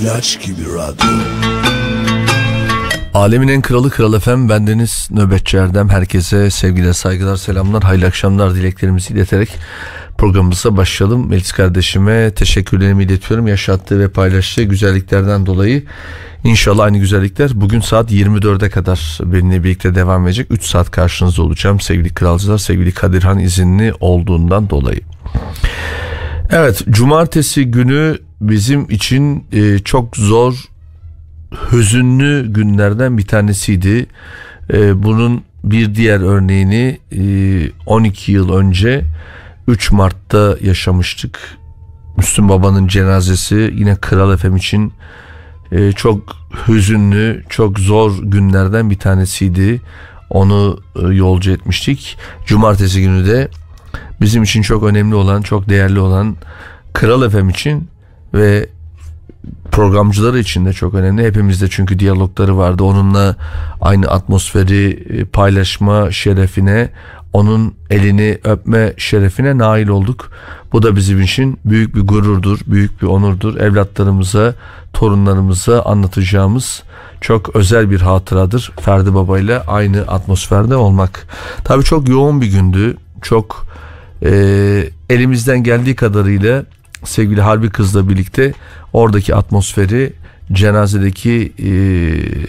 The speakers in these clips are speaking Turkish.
ilaç gibi radyo. Alemin en kralı Kral Efem bendeniz Nöbetçi Erdem. Herkese sevgiler, saygılar, selamlar, hayırlı akşamlar dileklerimizi ileterek programımıza başlayalım. Melis kardeşime teşekkürlerimi iletiyorum. Yaşattığı ve paylaştığı güzelliklerden dolayı İnşallah aynı güzellikler bugün saat 24'e kadar benimle birlikte devam edecek. 3 saat karşınızda olacağım sevgili kralcılar, sevgili Kadirhan izinli olduğundan dolayı. Evet, cumartesi günü bizim için e, çok zor, hüzünlü günlerden bir tanesiydi. E, bunun bir diğer örneğini e, 12 yıl önce 3 Mart'ta yaşamıştık. Müslüm Baba'nın cenazesi yine Kral Efem için e, çok hüzünlü, çok zor günlerden bir tanesiydi. Onu e, yolcu etmiştik. Cumartesi günü de bizim için çok önemli olan, çok değerli olan Kral FM için ve programcıları için de çok önemli. Hepimizde çünkü diyalogları vardı. Onunla aynı atmosferi e, paylaşma şerefine, onun elini öpme şerefine nail olduk. Bu da bizim için büyük bir gururdur, büyük bir onurdur. Evlatlarımıza, torunlarımıza anlatacağımız çok özel bir hatıradır. Ferdi Baba ile aynı atmosferde olmak. Tabii çok yoğun bir gündü. Çok e, elimizden geldiği kadarıyla sevgili Harbi Kız'la birlikte oradaki atmosferi cenazedeki e,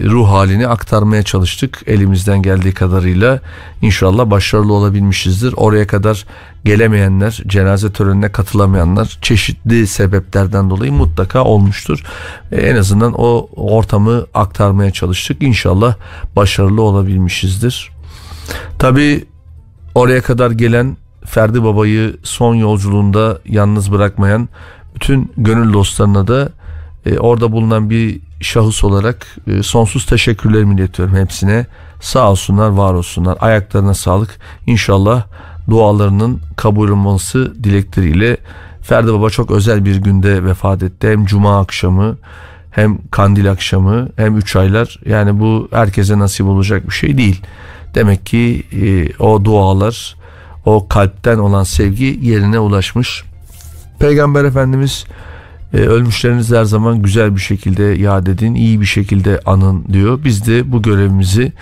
ruh halini aktarmaya çalıştık. Elimizden geldiği kadarıyla inşallah başarılı olabilmişizdir. Oraya kadar gelemeyenler cenaze törenine katılamayanlar çeşitli sebeplerden dolayı mutlaka olmuştur. E, en azından o ortamı aktarmaya çalıştık. İnşallah başarılı olabilmişizdir. Tabi oraya kadar gelen Ferdi Baba'yı son yolculuğunda yalnız bırakmayan bütün gönül dostlarına da e, orada bulunan bir şahıs olarak e, sonsuz teşekkürlerimi iletiyorum hepsine. Sağ olsunlar, var olsunlar. Ayaklarına sağlık. İnşallah dualarının kabul olması dilekleriyle Ferdi Baba çok özel bir günde vefat etti. Hem cuma akşamı hem kandil akşamı hem üç aylar yani bu herkese nasip olacak bir şey değil. Demek ki e, o dualar o kalpten olan sevgi yerine ulaşmış. Peygamber Efendimiz e, ölmüşlerinizi her zaman güzel bir şekilde yad edin, iyi bir şekilde anın diyor. Biz de bu görevimizi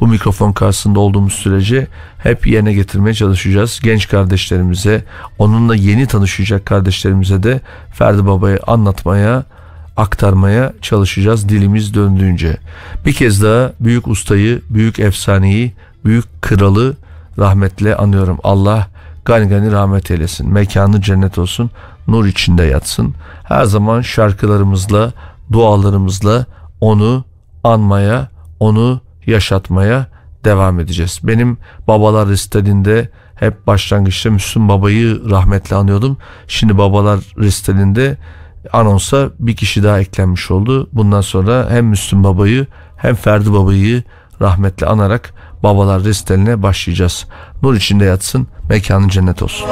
bu mikrofon karşısında olduğumuz sürece hep yerine getirmeye çalışacağız. Genç kardeşlerimize, onunla yeni tanışacak kardeşlerimize de Ferdi Baba'yı anlatmaya, aktarmaya çalışacağız dilimiz döndüğünce. Bir kez daha büyük ustayı, büyük efsaneyi, büyük kralı rahmetle anıyorum. Allah gani gani rahmet eylesin. Mekanı cennet olsun. Nur içinde yatsın. Her zaman şarkılarımızla, dualarımızla onu anmaya, onu yaşatmaya devam edeceğiz. Benim babalar restalinde hep başlangıçta Müslüm Baba'yı rahmetle anıyordum. Şimdi babalar restalinde anonsa bir kişi daha eklenmiş oldu. Bundan sonra hem Müslüm Baba'yı hem Ferdi Baba'yı rahmetle anarak babalar restaline başlayacağız. Nur içinde yatsın, mekanı cennet olsun.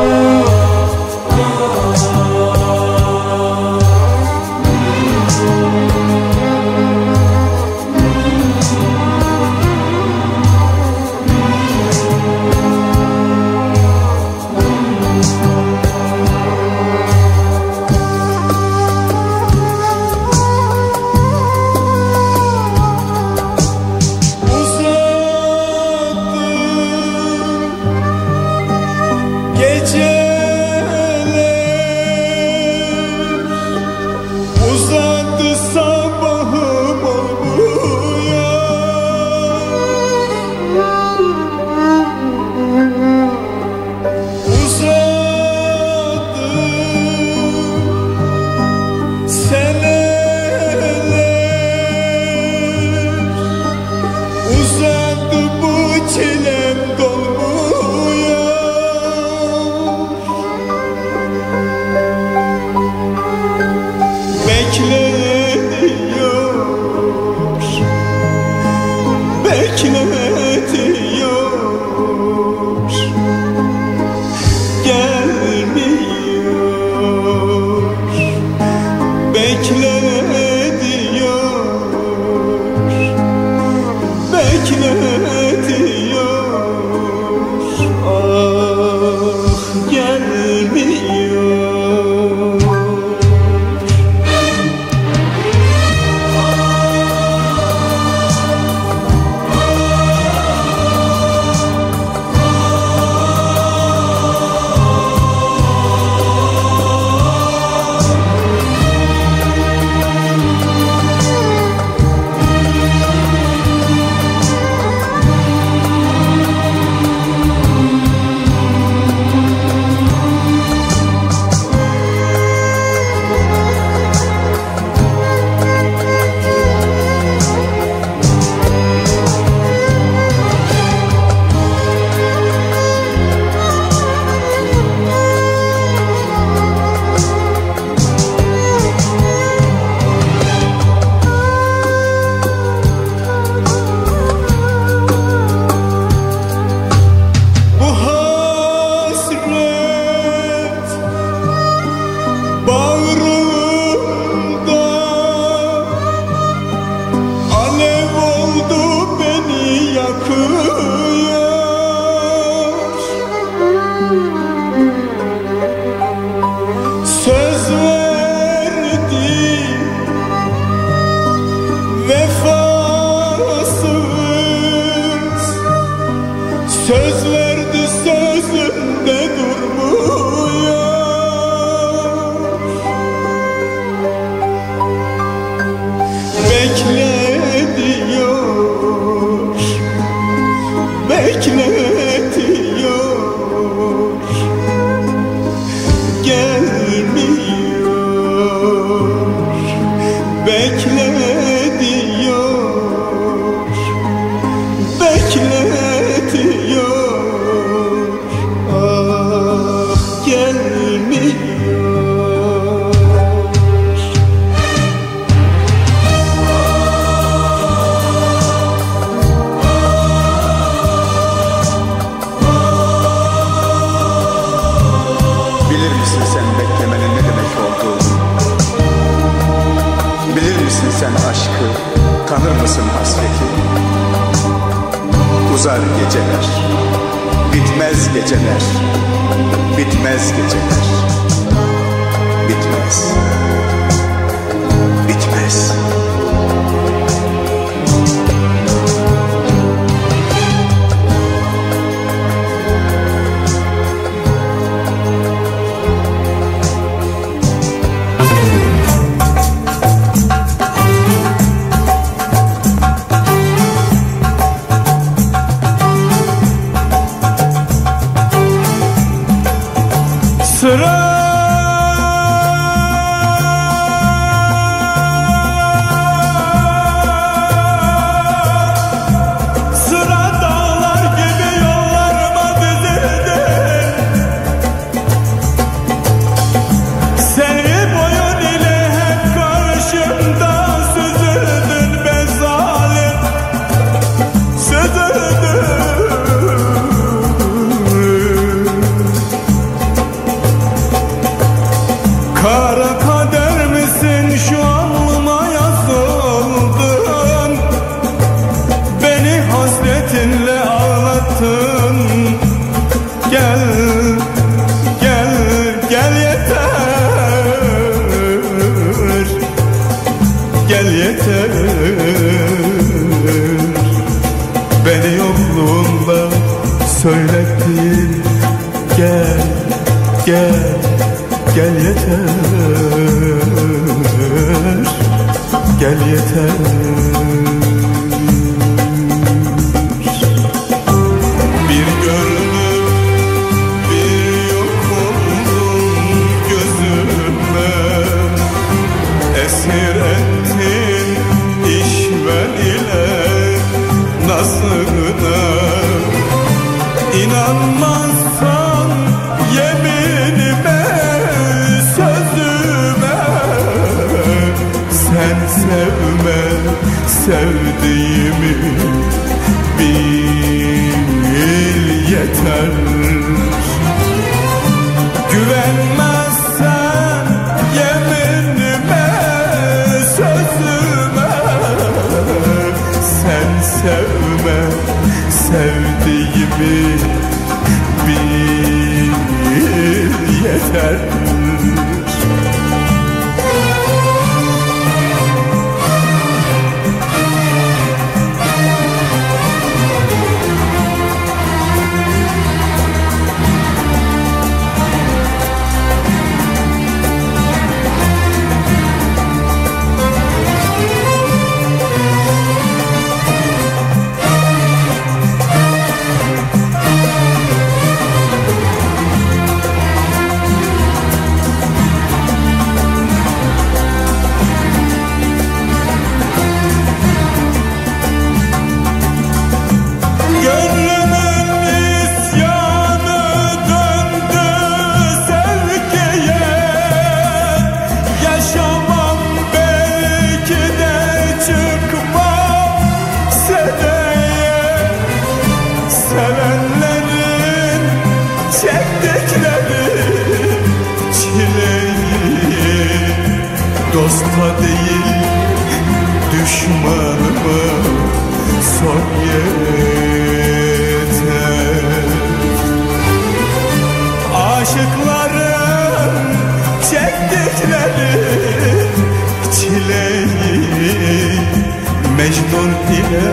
Mecnun ile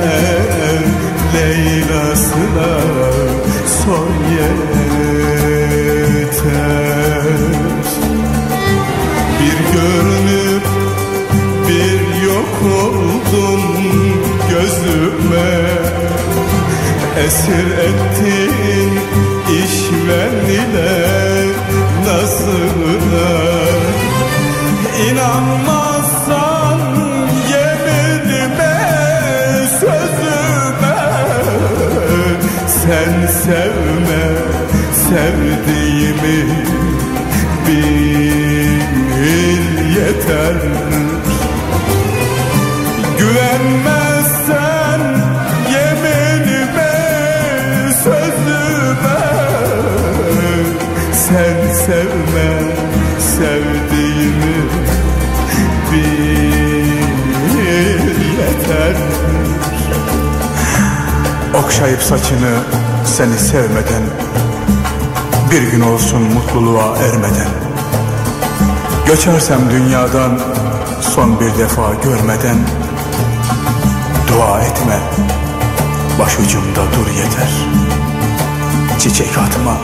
Leyla'sına son yeter. Bir görünüp bir yok oldum gözüme. Esir ettin işven ile nasılına İnanma sevdiğimi bil yeter. Güvenmezsen yeminime sözüme Sen sevme sevdiğimi bil yeter. Okşayıp saçını seni sevmeden Bir gün olsun mutluluğa ermeden. Göçersem dünyadan son bir defa görmeden. Dua etme başucumda dur yeter. Çiçek atma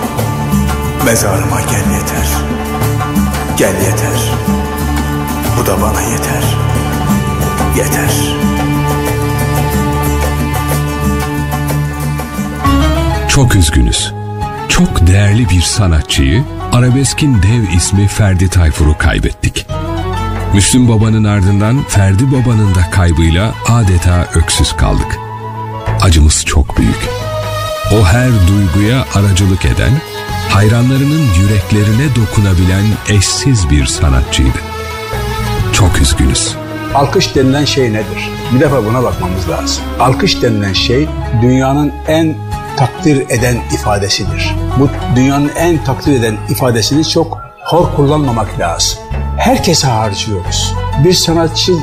mezarıma gel yeter. Gel yeter bu da bana yeter. Yeter. Çok üzgünüz. Çok değerli bir sanatçıyı, arabeskin dev ismi Ferdi Tayfur'u kaybettik. Müslüm Baba'nın ardından Ferdi Baba'nın da kaybıyla adeta öksüz kaldık. Acımız çok büyük. O her duyguya aracılık eden, hayranlarının yüreklerine dokunabilen eşsiz bir sanatçıydı. Çok üzgünüz. Alkış denilen şey nedir? Bir defa buna bakmamız lazım. Alkış denilen şey dünyanın en takdir eden ifadesidir. Bu dünyanın en takdir eden ifadesini çok hor kullanmamak lazım. Herkese harcıyoruz. Bir sanatçı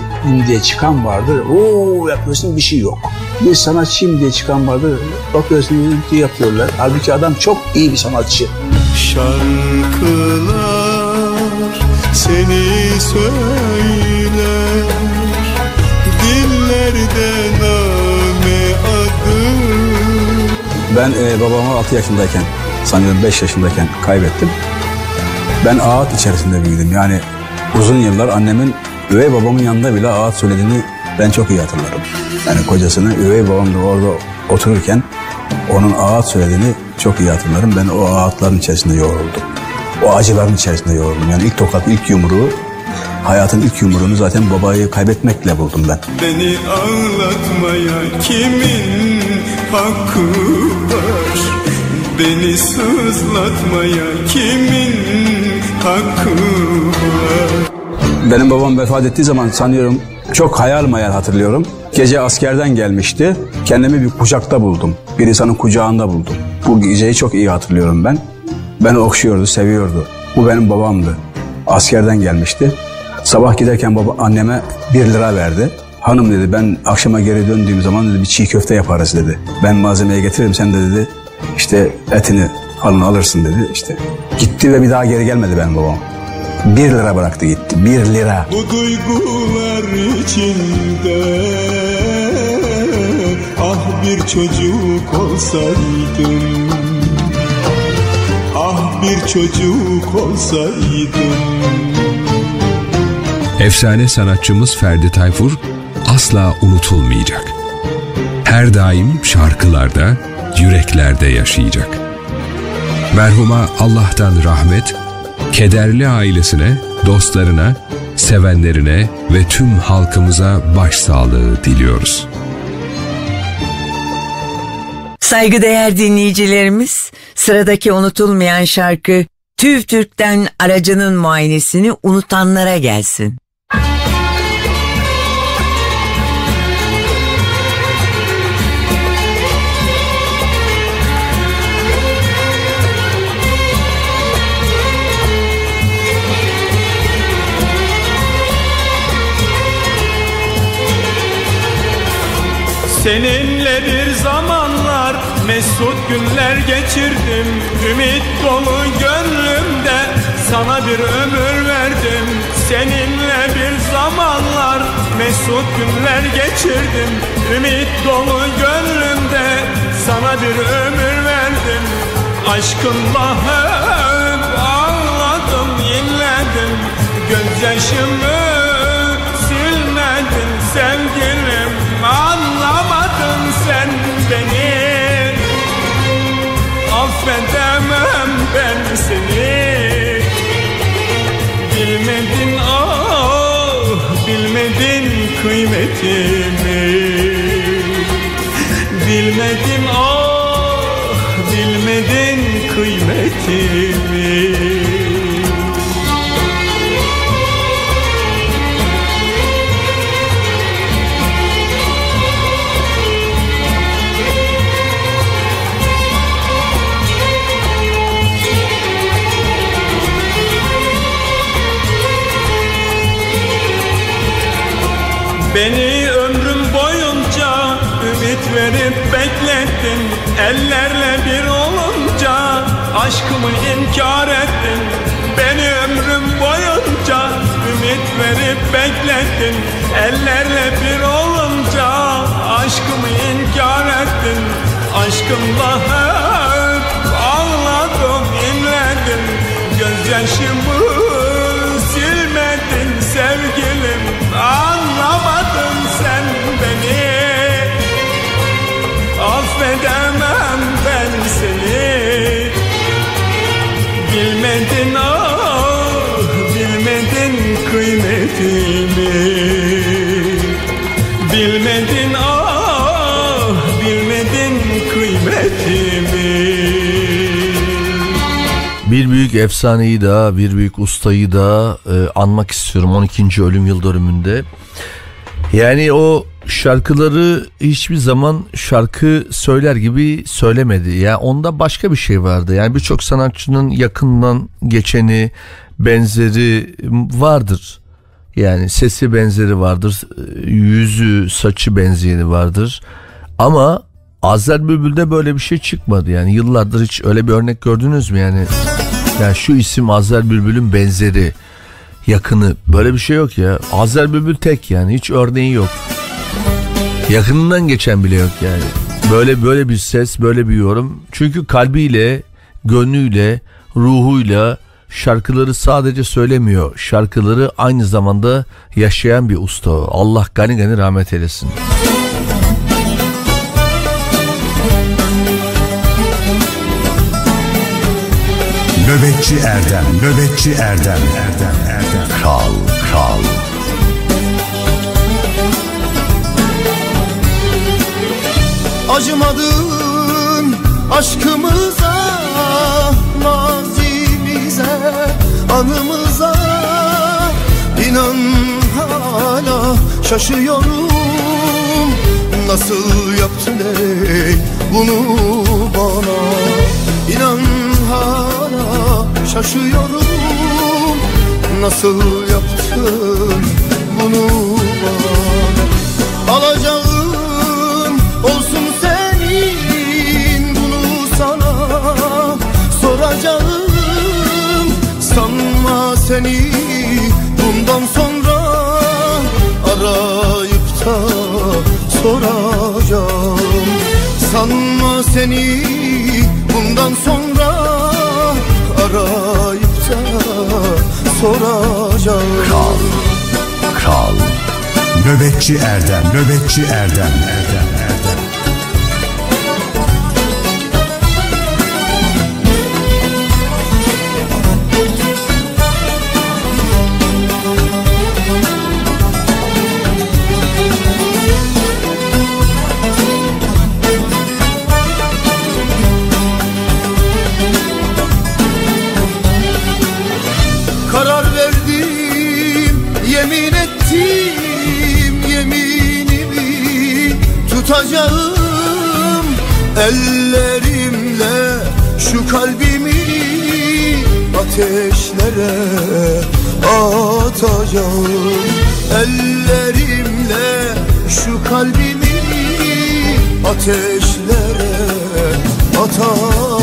diye çıkan vardır. Oo yapıyorsun bir şey yok. Bir sanatçıyım diye çıkan vardır. Bakıyorsun diye yapıyorlar. Halbuki adam çok iyi bir sanatçı. Şarkılar seni söyler Dillerde name adı Ben e, babamı 6 yaşındayken, sanıyorum 5 yaşındayken kaybettim. Ben ağıt içerisinde büyüdüm. Yani uzun yıllar annemin üvey babamın yanında bile ağıt söylediğini ben çok iyi hatırlarım. Yani kocasını üvey babam da orada otururken onun ağıt söylediğini çok iyi hatırlarım. Ben o ağıtların içerisinde yoğruldum. O acıların içerisinde yoğruldum. Yani ilk tokat, ilk yumruğu, hayatın ilk yumruğunu zaten babayı kaybetmekle buldum ben. Beni ağlatmaya kimin hakkı var Beni sızlatmaya kimin hakkı var Benim babam vefat ettiği zaman sanıyorum çok hayal mayal hatırlıyorum. Gece askerden gelmişti. Kendimi bir kucakta buldum. Bir insanın kucağında buldum. Bu geceyi çok iyi hatırlıyorum ben. Beni okşuyordu, seviyordu. Bu benim babamdı. Askerden gelmişti. Sabah giderken baba anneme bir lira verdi. Hanım dedi ben akşama geri döndüğüm zaman dedi bir çiğ köfte yaparız dedi. Ben malzemeyi getiririm sen de dedi işte etini halını alırsın dedi işte. Gitti ve bir daha geri gelmedi benim babam. Bir lira bıraktı gitti. Bir lira. Bu duygular içinde Ah bir çocuk olsaydım Ah bir çocuk olsaydım Efsane sanatçımız Ferdi Tayfur asla unutulmayacak. Her daim şarkılarda, yüreklerde yaşayacak. Merhuma Allah'tan rahmet, kederli ailesine, dostlarına, sevenlerine ve tüm halkımıza başsağlığı diliyoruz. Saygıdeğer dinleyicilerimiz, sıradaki unutulmayan şarkı TÜV TÜRK'ten aracının muayenesini unutanlara gelsin. Seninle bir zamanlar mesut günler geçirdim. Ümit dolu gönlümde sana bir ömür verdim. Seninle bir zamanlar mesut günler geçirdim. Ümit dolu gönlümde sana bir ömür verdim. Aşkınla hep ağladım, inledim Gözyaşımı silmedin sevgilim Affedemem ben seni. Bilmedin ah Bilmedin kıymetimi. Bilmedin ah bilmedin kıymetimi Beni ömrüm boyunca ümit verip beklettin Ellerle bir olunca aşkımı inkar ettin. Beni ömrüm boyunca ümit verip beklettin Ellerle bir olunca aşkımı inkar ettin. Aşkımla hep ağladım inledim Gözyaşımı silmedin sevgilim Anlamadın sen beni Affedemem ben seni Bilmedin ah Bilmedin kıymetimi Bilmedin ah Bilmedin kıymetimi Bir büyük efsaneyi da bir büyük ustayı da e, anmak istiyorum 12. ölüm yıl dönümünde. Yani o şarkıları hiçbir zaman şarkı söyler gibi söylemedi. Ya yani onda başka bir şey vardı. Yani birçok sanatçının yakından geçeni, benzeri vardır. Yani sesi benzeri vardır, yüzü, saçı benzeyeni vardır. Ama Azer Bülbül'de böyle bir şey çıkmadı. Yani yıllardır hiç öyle bir örnek gördünüz mü? Yani yani şu isim Azer Bülbül'ün benzeri, yakını böyle bir şey yok ya. Azer Bülbül tek yani hiç örneği yok. Yakınından geçen bile yok yani. Böyle böyle bir ses, böyle bir yorum. Çünkü kalbiyle, gönlüyle, ruhuyla şarkıları sadece söylemiyor. Şarkıları aynı zamanda yaşayan bir usta. Allah gani gani rahmet eylesin. Nöbetçi Erdem, Nöbetçi Erdem, Erdem, Erdem. Kral, kral. Acımadın aşkımıza, mazimize, anımıza. İnan hala şaşıyorum. Nasıl yaptın ey bunu bana? İnan hala şaşıyorum. Nasıl yaptın bunu bana? Alacağım seni bundan sonra arayıp da soracağım Sanma seni bundan sonra arayıp da soracağım Kral, kral. Nöbetçi Erdem, Nöbetçi Erdem, Erdem, Erdem. Ellerimle şu kalbimi ateşlere atacağım. Ellerimle şu kalbimi ateşlere atacağım.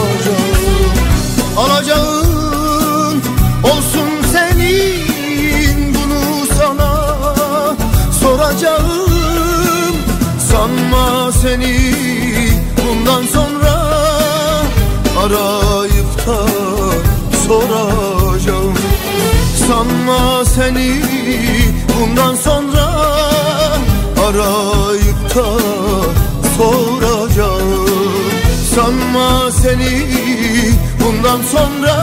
Alacağın olsun senin bunu sana soracağım. Sanma seni sanma seni bundan sonra arayıp da soracağım. Sanma seni bundan sonra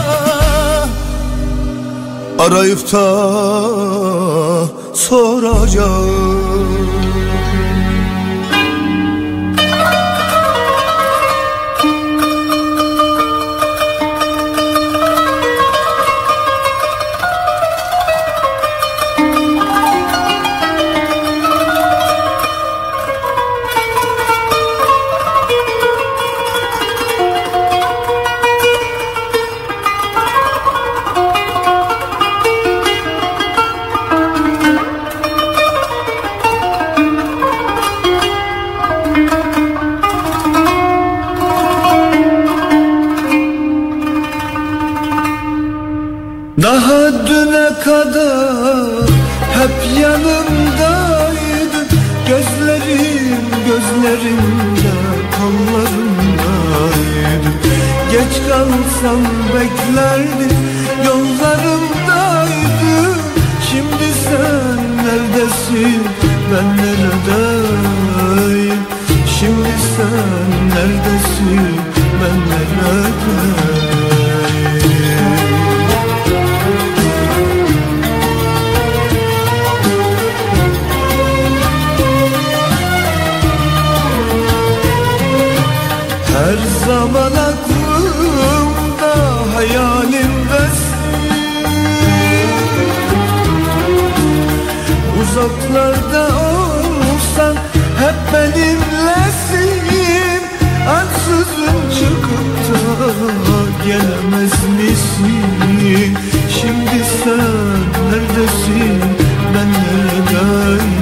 arayıp da soracağım ellerimde kollarımdaydı Geç kalsam beklerdi yollarımdaydı Şimdi sen neredesin ben neredeyim? Şimdi sen neredesin ben neredeyim? uzaklarda olsan Hep benimlesin Ansızın çıkıp da gelemez misin? Şimdi sen neredesin? Ben neredeyim?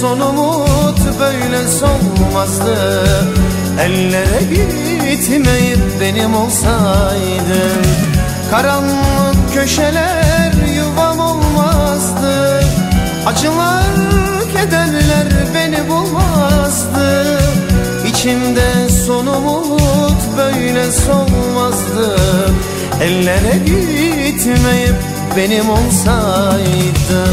Son umut böyle solmazdı. Ellere gitmeyip benim olsaydın Karanlık köşeler yuvam olmazdı. Acılar, kederler beni bulmazdı. İçimde son umut böyle solmazdı. Ellere gitmeyip benim olsaydın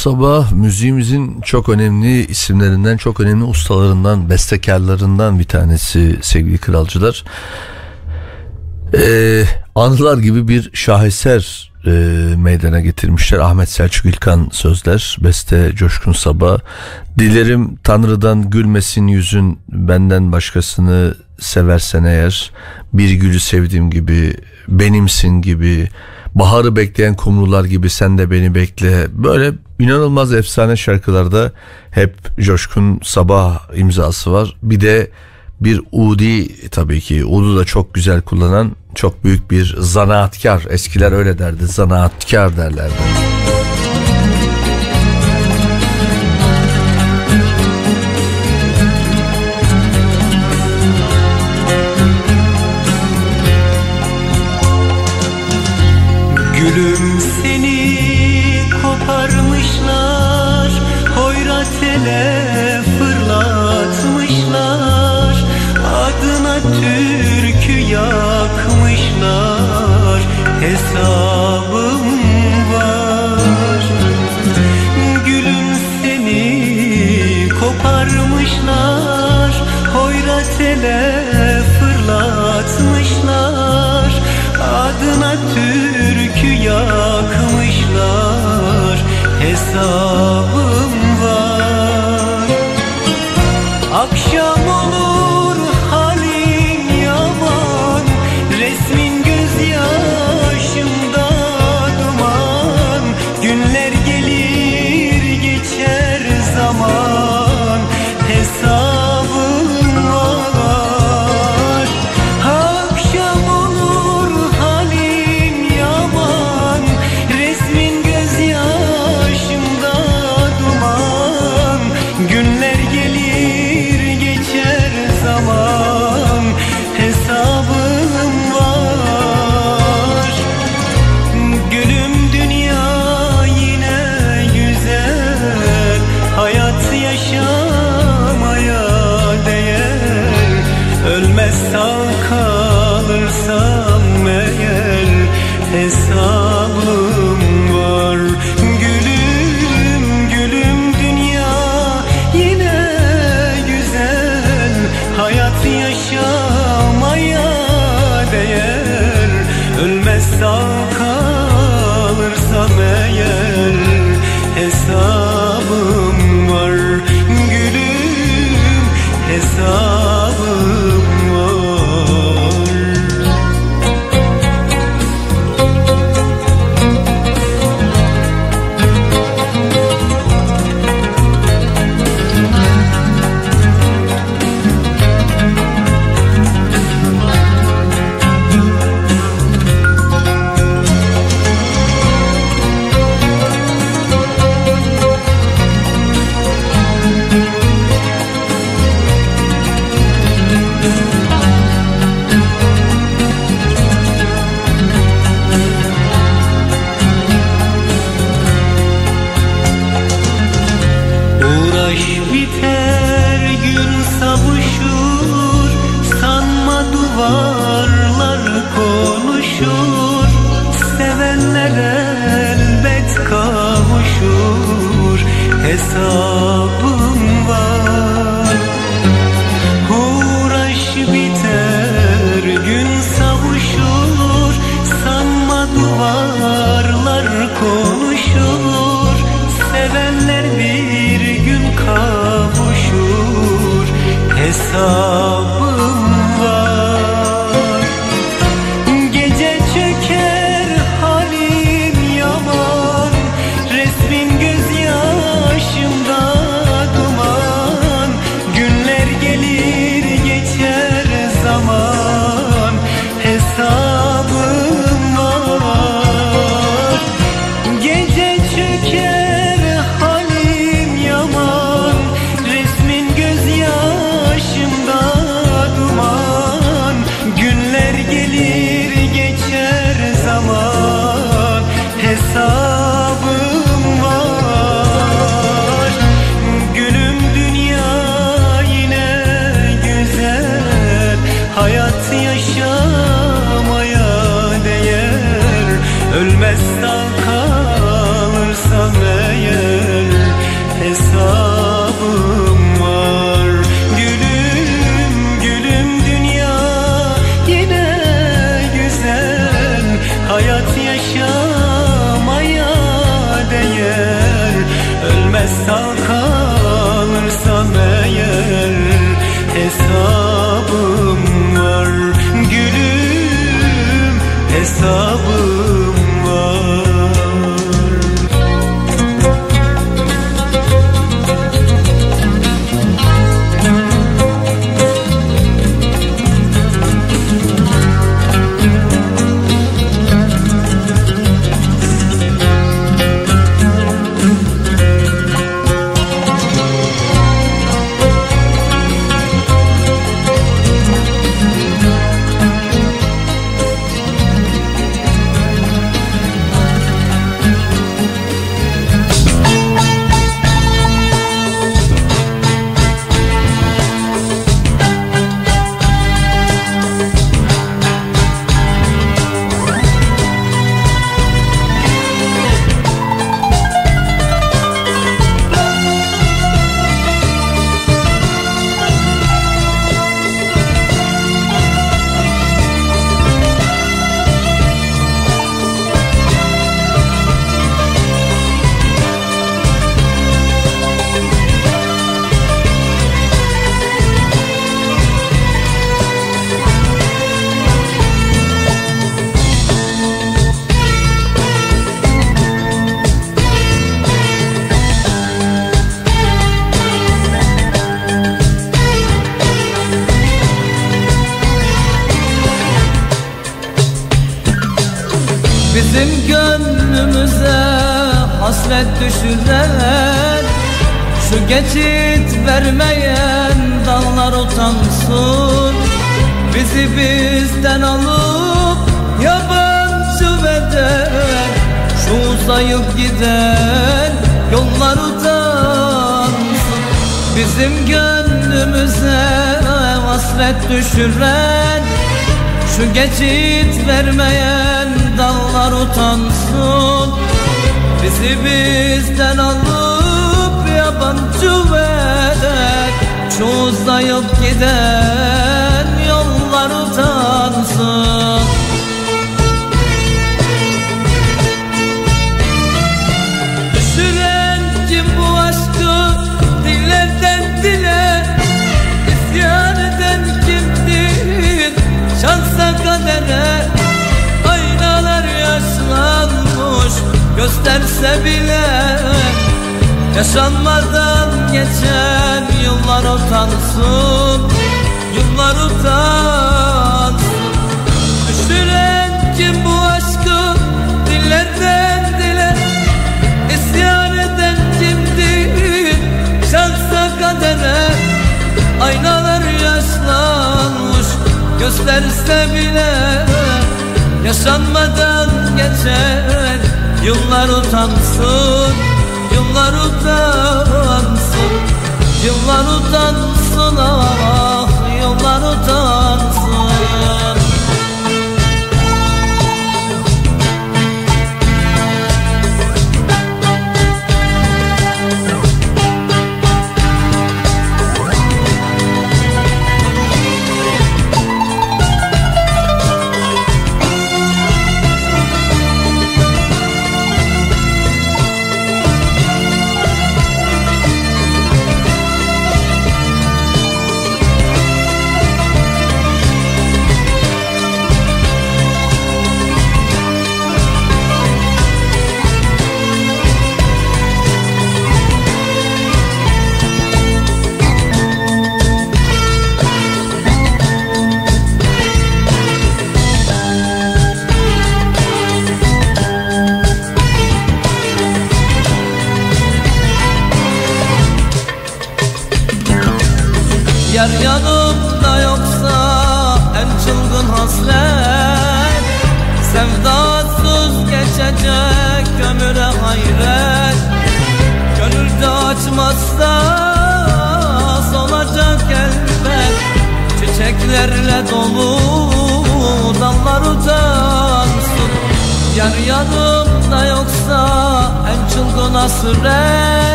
Sabah müziğimizin çok önemli isimlerinden, çok önemli ustalarından, bestekarlarından bir tanesi sevgili kralcılar. Ee, anılar gibi bir şaheser e, meydana getirmişler. Ahmet Selçuk İlkan sözler, beste Coşkun Sabah. Dilerim Tanrı'dan gülmesin yüzün benden başkasını seversen eğer. Bir gülü sevdiğim gibi, benimsin gibi, baharı bekleyen kumrular gibi sen de beni bekle. Böyle inanılmaz efsane şarkılarda hep Coşkun Sabah imzası var. Bir de bir Udi tabii ki Udu da çok güzel kullanan çok büyük bir zanaatkar eskiler öyle derdi zanaatkar derlerdi. Gülüm seni koparmışlar Hoyrat ele fırlatmışlar. Adına türkü yakmışlar Hesabım var. Gülüm seni koparmışlar Hoyrat ele fırlatmışlar. Adına türkü Hesabım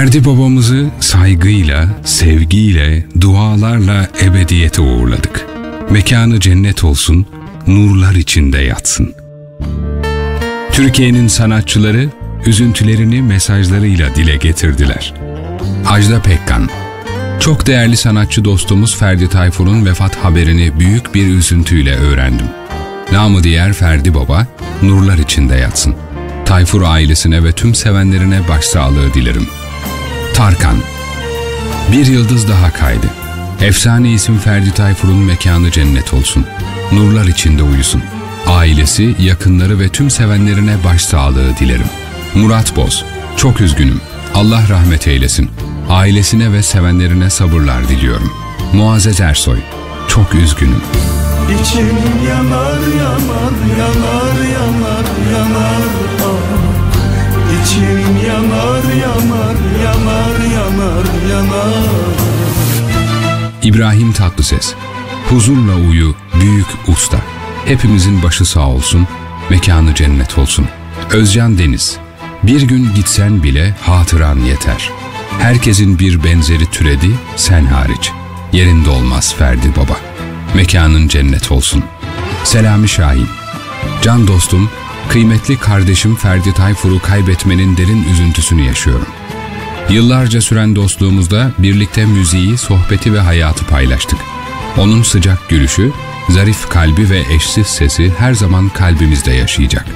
Ferdi babamızı saygıyla, sevgiyle, dualarla ebediyete uğurladık. Mekanı cennet olsun, nurlar içinde yatsın. Türkiye'nin sanatçıları üzüntülerini mesajlarıyla dile getirdiler. Ajda Pekkan Çok değerli sanatçı dostumuz Ferdi Tayfur'un vefat haberini büyük bir üzüntüyle öğrendim. Namı diğer Ferdi Baba, nurlar içinde yatsın. Tayfur ailesine ve tüm sevenlerine başsağlığı dilerim. Tarkan Bir yıldız daha kaydı. Efsane isim Ferdi Tayfur'un mekanı cennet olsun. Nurlar içinde uyusun. Ailesi, yakınları ve tüm sevenlerine başsağlığı dilerim. Murat Boz Çok üzgünüm. Allah rahmet eylesin. Ailesine ve sevenlerine sabırlar diliyorum. Muazzez Ersoy Çok üzgünüm. İçim yanar yanar yanar yanar yanar. İçim yanar yanar yanar yanar yanar İbrahim Tatlıses Huzurla uyu büyük usta. Hepimizin başı sağ olsun, mekanı cennet olsun. Özcan Deniz Bir gün gitsen bile hatıran yeter. Herkesin bir benzeri türedi, sen hariç. Yerinde olmaz Ferdi Baba. Mekanın cennet olsun. Selami Şahin Can dostum, kıymetli kardeşim Ferdi Tayfur'u kaybetmenin derin üzüntüsünü yaşıyorum. Yıllarca süren dostluğumuzda birlikte müziği, sohbeti ve hayatı paylaştık. Onun sıcak gülüşü, zarif kalbi ve eşsiz sesi her zaman kalbimizde yaşayacak.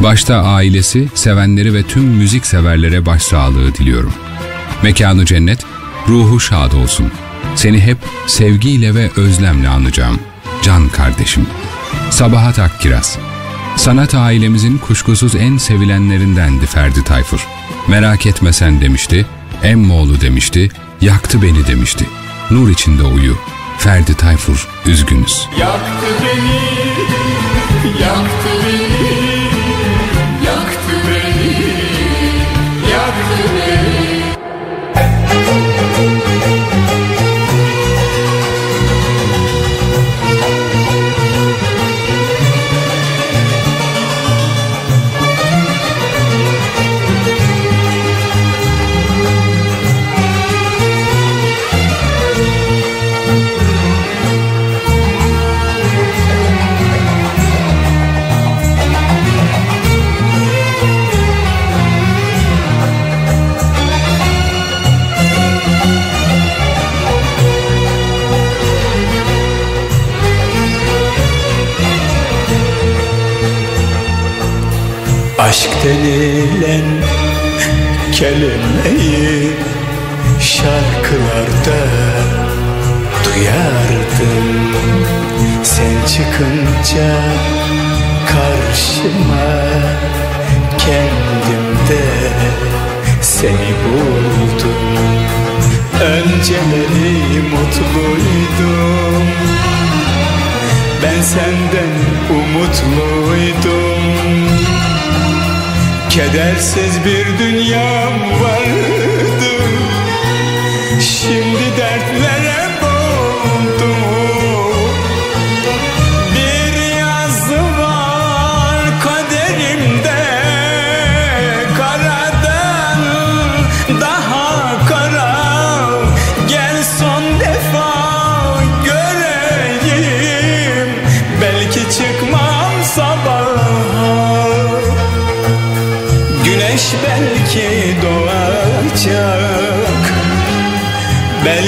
Başta ailesi, sevenleri ve tüm müzik severlere başsağlığı diliyorum. Mekanı cennet, ruhu şad olsun. Seni hep sevgiyle ve özlemle anacağım. Can kardeşim. Sabahat Akkiraz Sanat ailemizin kuşkusuz en sevilenlerindendi Ferdi Tayfur. Merak etme sen demişti, emmoğlu demişti, yaktı beni demişti. Nur içinde uyu. Ferdi Tayfur, üzgünüz. Yaktı beni Yaktı beni denilen kelimeyi şarkılarda duyardım. Sen çıkınca karşıma kendimde seni buldum. Önceleri mutluydum. Ben senden umutluydum Kedersiz bir dünyam vardı. Şimdi dertlere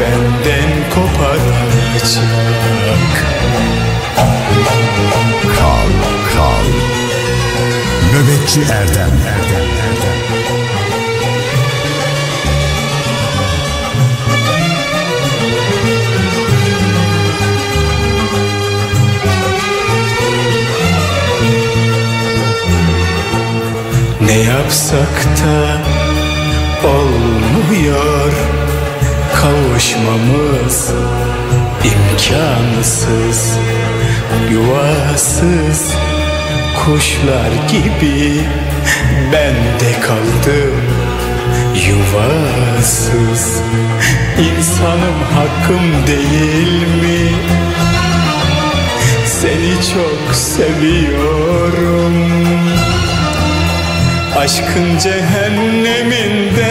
benden koparacak Kral, kral. Nöbetçi Erdem, Erdem. Ne yapsak da olmuyor Kavuşmamız imkansız Yuvasız kuşlar gibi Ben de kaldım yuvasız İnsanım hakkım değil mi? Seni çok seviyorum Aşkın cehenneminde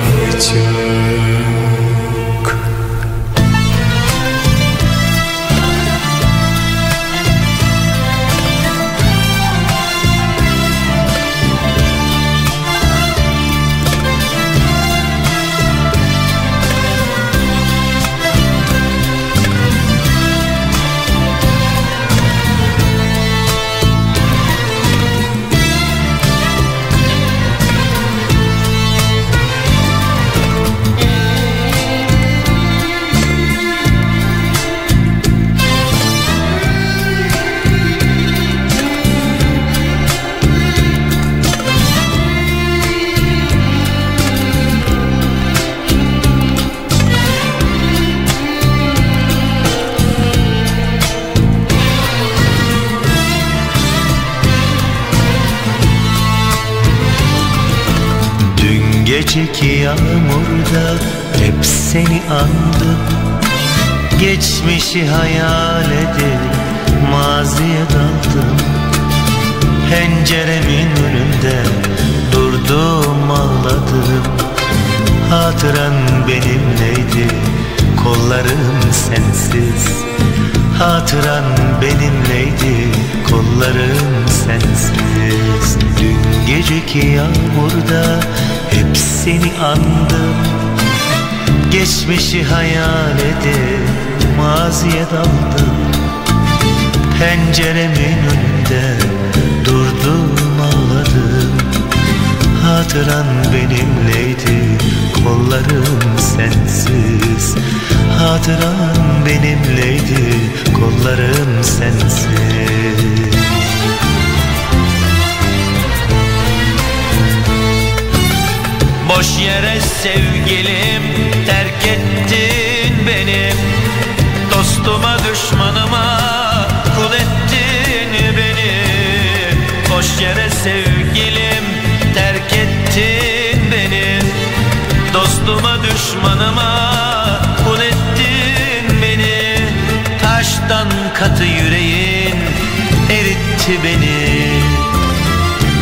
Dün Geçmişi hayal maziye daldım. Penceremin önünde durdum ağladım. Hatıran benimleydi kollarım sensiz. Hatıran benimleydi kollarım sensiz. Boş yere sevgilim terk beni Dostuma düşmanıma kul ettin beni. Boş yere sevgilim terk ettin beni. Dostuma düşmanıma kul ettin beni. Taştan katı yüreğin eritti beni.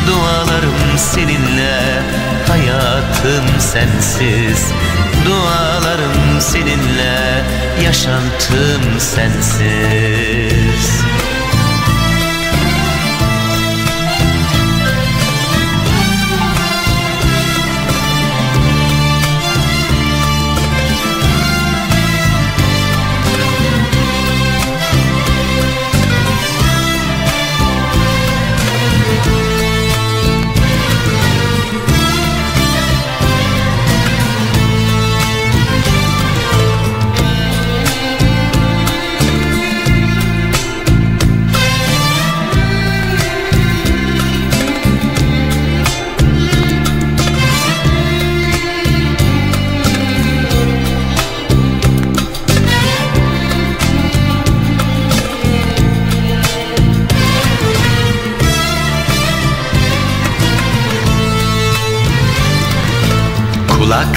Dualarım seninle hayatım sensiz Dualarım seninle yaşantım sensiz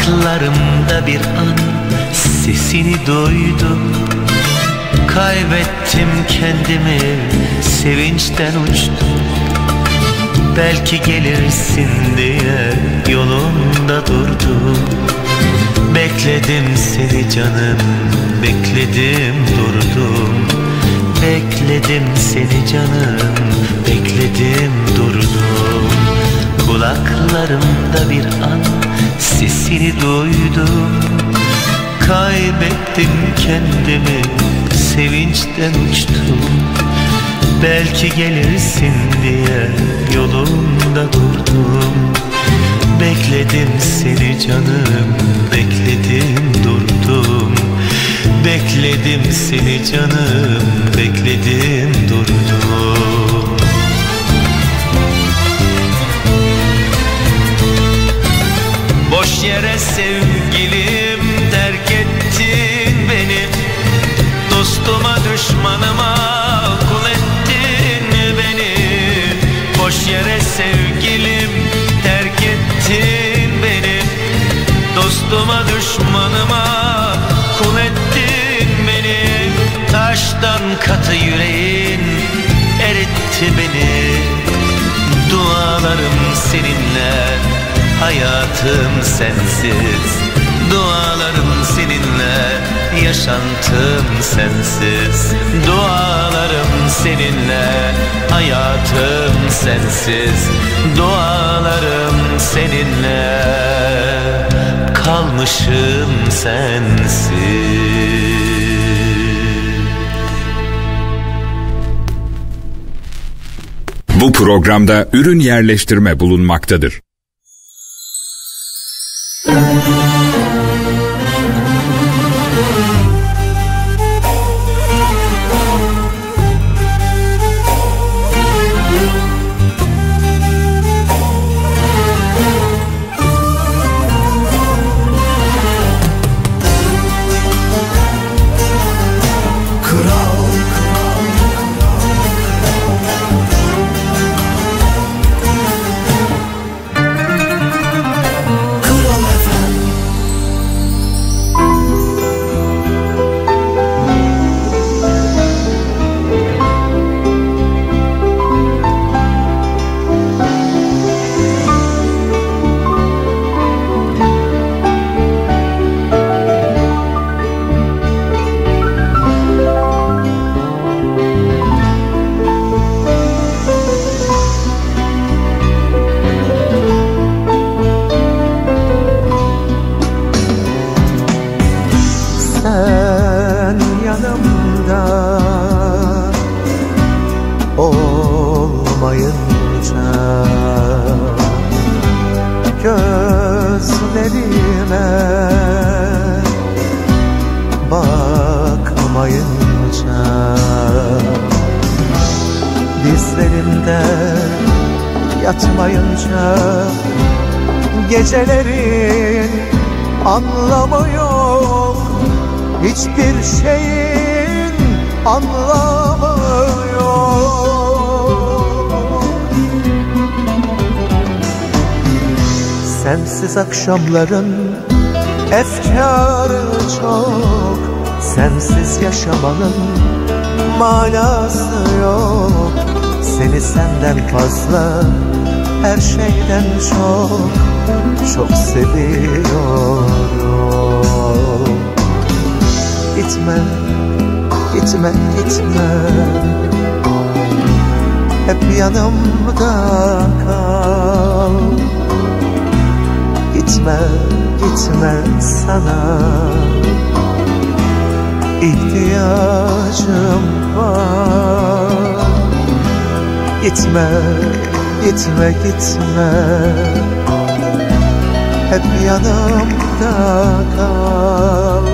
Kulaklarımda bir an sesini duydum Kaybettim kendimi sevinçten uçtum Belki gelirsin diye yolunda durdum Bekledim seni canım bekledim durdum Bekledim seni canım bekledim durdum Kulaklarımda bir an sesini duydum. Kaybettim kendimi sevinçten uçtum. Belki gelirsin diye yolunda durdum. Bekledim seni canım bekledim durdum. Bekledim seni canım bekledim durdum sevgilim terk ettin beni. Dostuma düşmanıma kul ettin beni? Boş yere sevgilim terk ettin beni. Dostuma düşmanıma kul ettin beni. Taştan katı yüreğin eritti beni. Dualarım seninle hayatım sensiz. Dualarım seninle yaşantım sensiz. Dualarım seninle hayatım sensiz. Dualarım seninle kalmışım sensiz. Bu programda ürün yerleştirme bulunmaktadır. Akşamların efkarı çok. Sensiz yaşamanın manası yok. Seni senden fazla her şeyden çok Çok seviyorum. Gitme, gitme, gitme Hep yanımda gitme sana. İhtiyacım var. Gitme, gitme, gitme. Hep yanımda kal.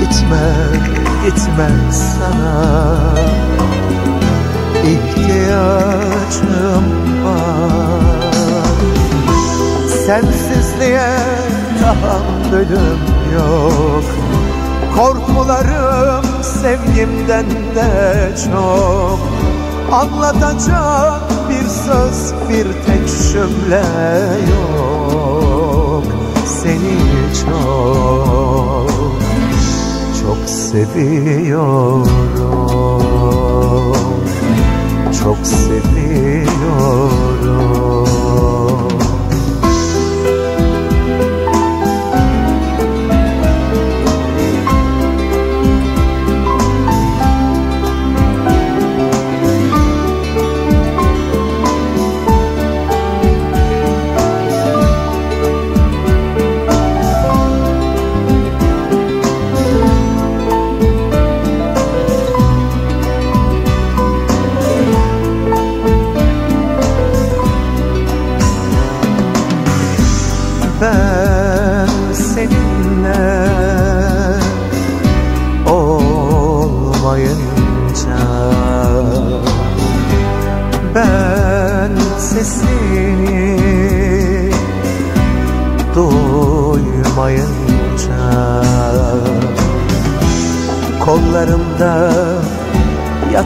Gitme, gitme sana. İhtiyacım var Sensizliğe tahammülüm yok. Korkularım sevgimden de çok. Anlatacak bir söz bir tek cümle yok. Seni çok çok seviyorum. Çok seviyorum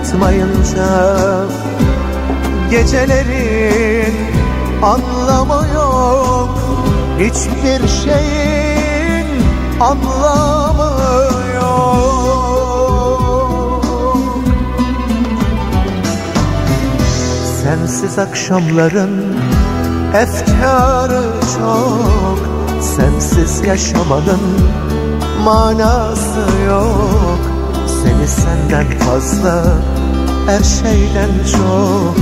yatmayınca gecelerin anlamı yok Hiçbir şeyin anlamı yok. Sensiz akşamların efkarı çok. Sensiz yaşamanın manası yok Seni senden fazla her şeyden çok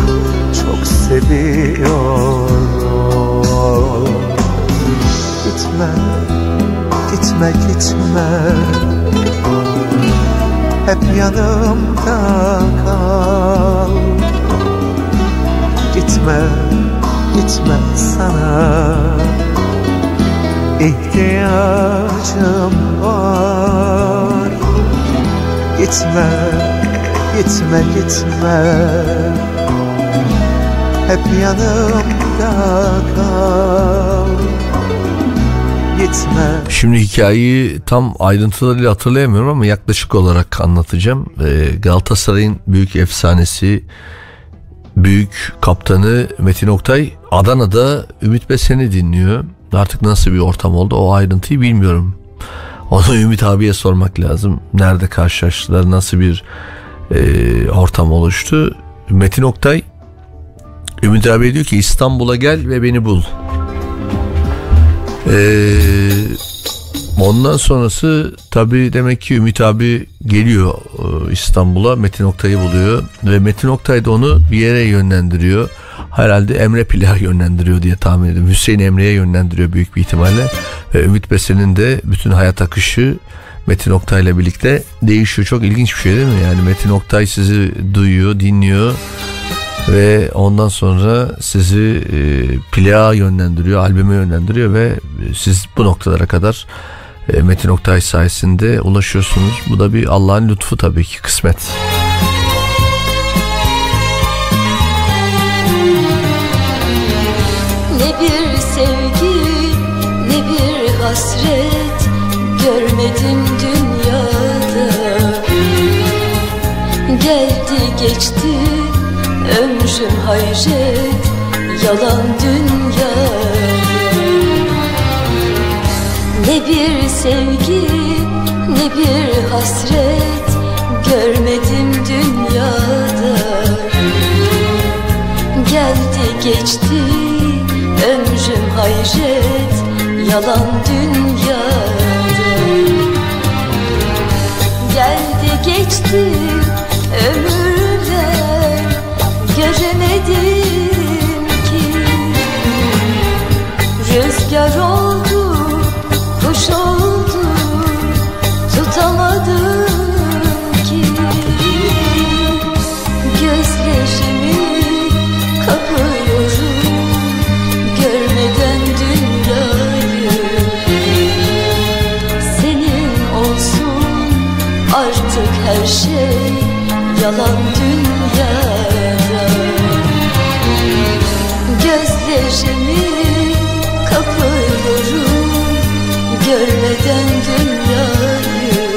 Çok seviyorum. Gitme, gitme, gitme. Hep yanımda kal. Gitme, gitme sana. İhtiyacım var Gitme, gitme, gitme Hep yanımda kal Gitme Şimdi hikayeyi tam ayrıntılarıyla hatırlayamıyorum ama yaklaşık olarak anlatacağım. Ee, Galatasaray'ın büyük efsanesi, büyük kaptanı Metin Oktay Adana'da Ümit Besen'i dinliyor. Artık nasıl bir ortam oldu o ayrıntıyı bilmiyorum. Onu Ümit abiye sormak lazım. Nerede karşılaştılar, nasıl bir e, ortam oluştu. Metin Oktay Ümit abi diyor ki İstanbul'a gel ve beni bul. Ee, ondan sonrası tabii demek ki Ümit abi geliyor e, İstanbul'a Metin Oktay'ı buluyor ve Metin Oktay da onu bir yere yönlendiriyor. Herhalde Emre Pilah'a yönlendiriyor diye tahmin ediyorum. Hüseyin Emre'ye yönlendiriyor büyük bir ihtimalle. Ve Ümit Besen'in de bütün hayat akışı Metin Oktay'la birlikte değişiyor. Çok ilginç bir şey değil mi? Yani Metin Oktay sizi duyuyor, dinliyor Ve ondan sonra sizi e, plağa yönlendiriyor, albüme yönlendiriyor ve siz bu noktalara kadar e, Metin Oktay sayesinde ulaşıyorsunuz. Bu da bir Allah'ın lütfu tabii ki kısmet. Ne hasret görmedim dünyada. Geldi geçti ömrüm hayret yalan dünya. Ne bir sevgi ne bir hasret görmedim dünyada. Geldi geçti ömrüm hayret yalan dünyada Geldi geçti ömürler göremedim ki. Rüzgar oldu yalan dünyada. Gözlerimi kapıyorum görmeden dünyayı.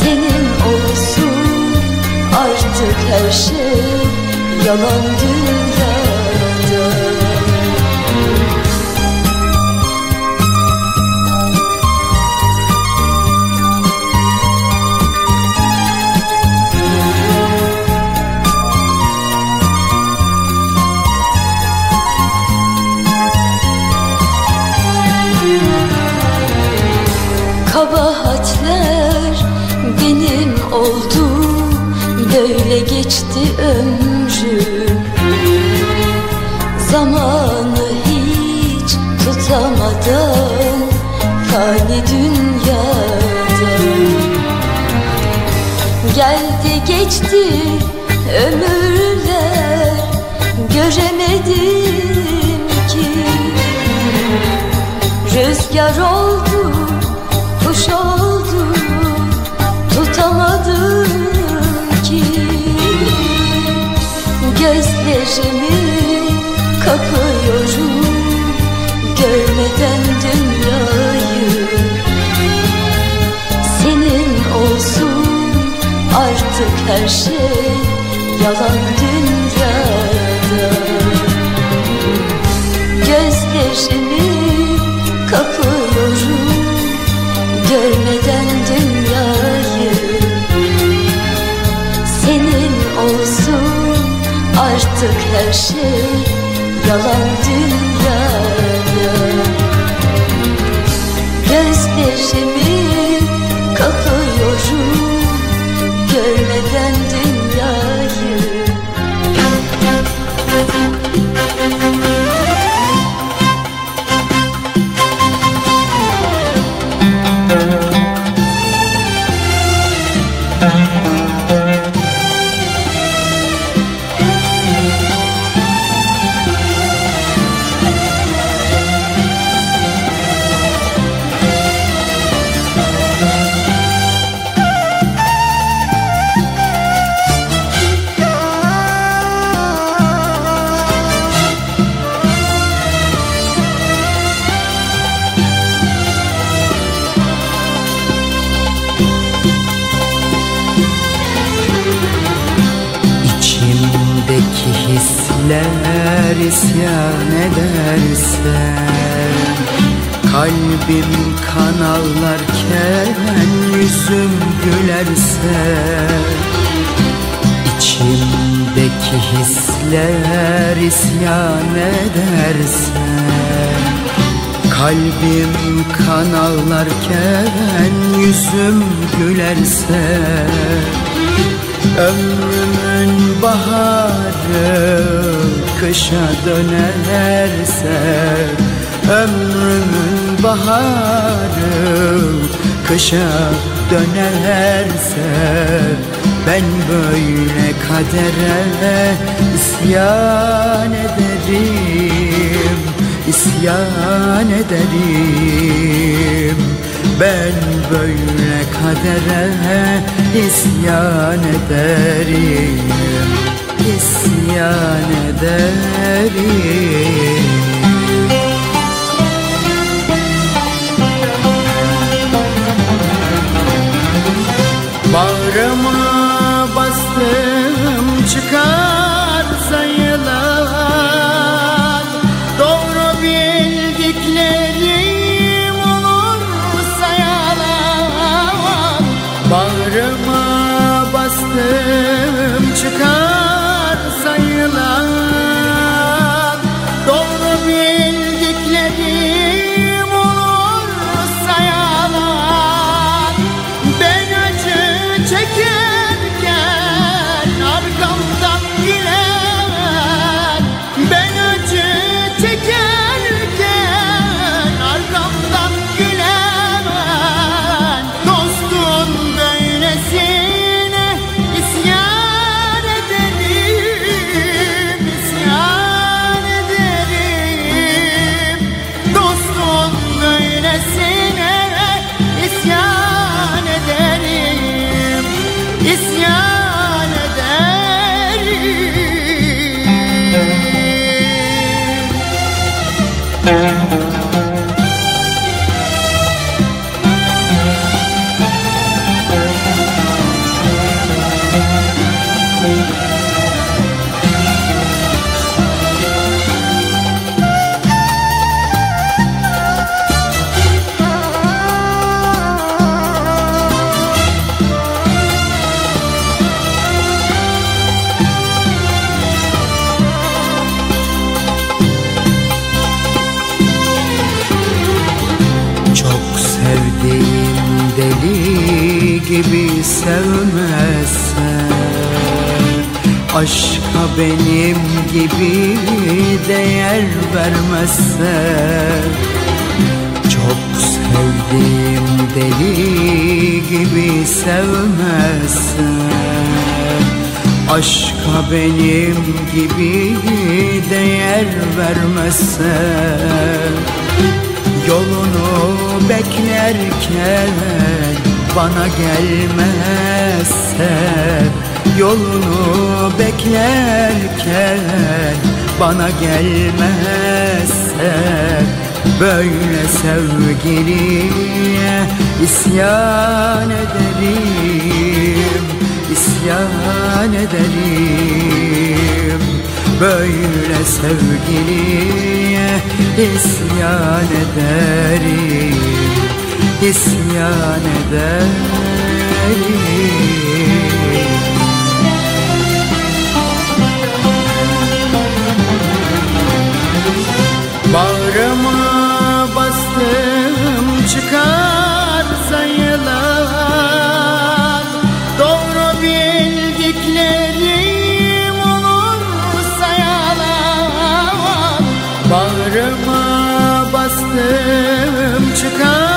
Senin olsun artık her şey yalan dünyada geçti ömrüm Zamanı hiç tutamadan Fani dünyada. Geldi geçti ömürler. Göremedim ki. Rüzgar oldu Gözlerimi kapıyorum görmeden dünyayı. Senin olsun artık her şey yalan dünyada. Gözlerimi artık her şey yalan isyan ederse Kalbim kan ağlarken yüzüm gülerse İçimdeki hisler isyan ederse Kalbim kan ağlarken yüzüm gülerse Ömrümün baharı kışa dönerse Ömrümün baharı kışa dönerse Ben böyle kadere isyan ederim isyan ederim Ben böyle kadere isyan ederim isyan ederim. Bağrıma gibi sevmezse Aşka benim gibi değer vermezse Çok sevdiğim deli gibi sevmezse Aşka benim gibi değer vermezse Yolunu beklerken bana gelmezse Yolunu beklerken bana gelmezse Böyle sevgiliye isyan ederim isyan ederim. Böyle sevgiliye isyan ederim isyan ederim. Bağrıma bastım çıkar sayılan Doğru bildiklerim olursa yalan. Bağrıma bastım çıkar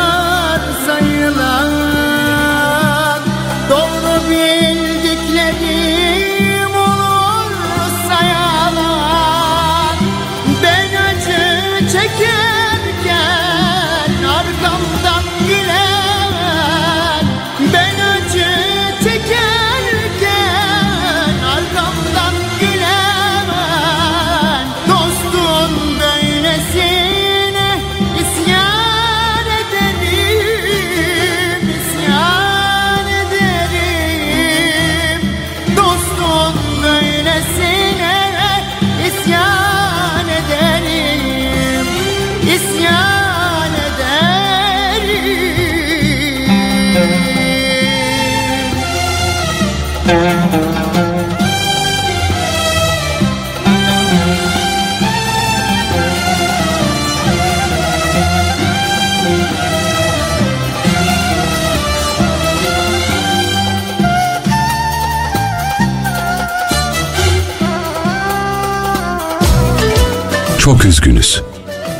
Üzgünüz.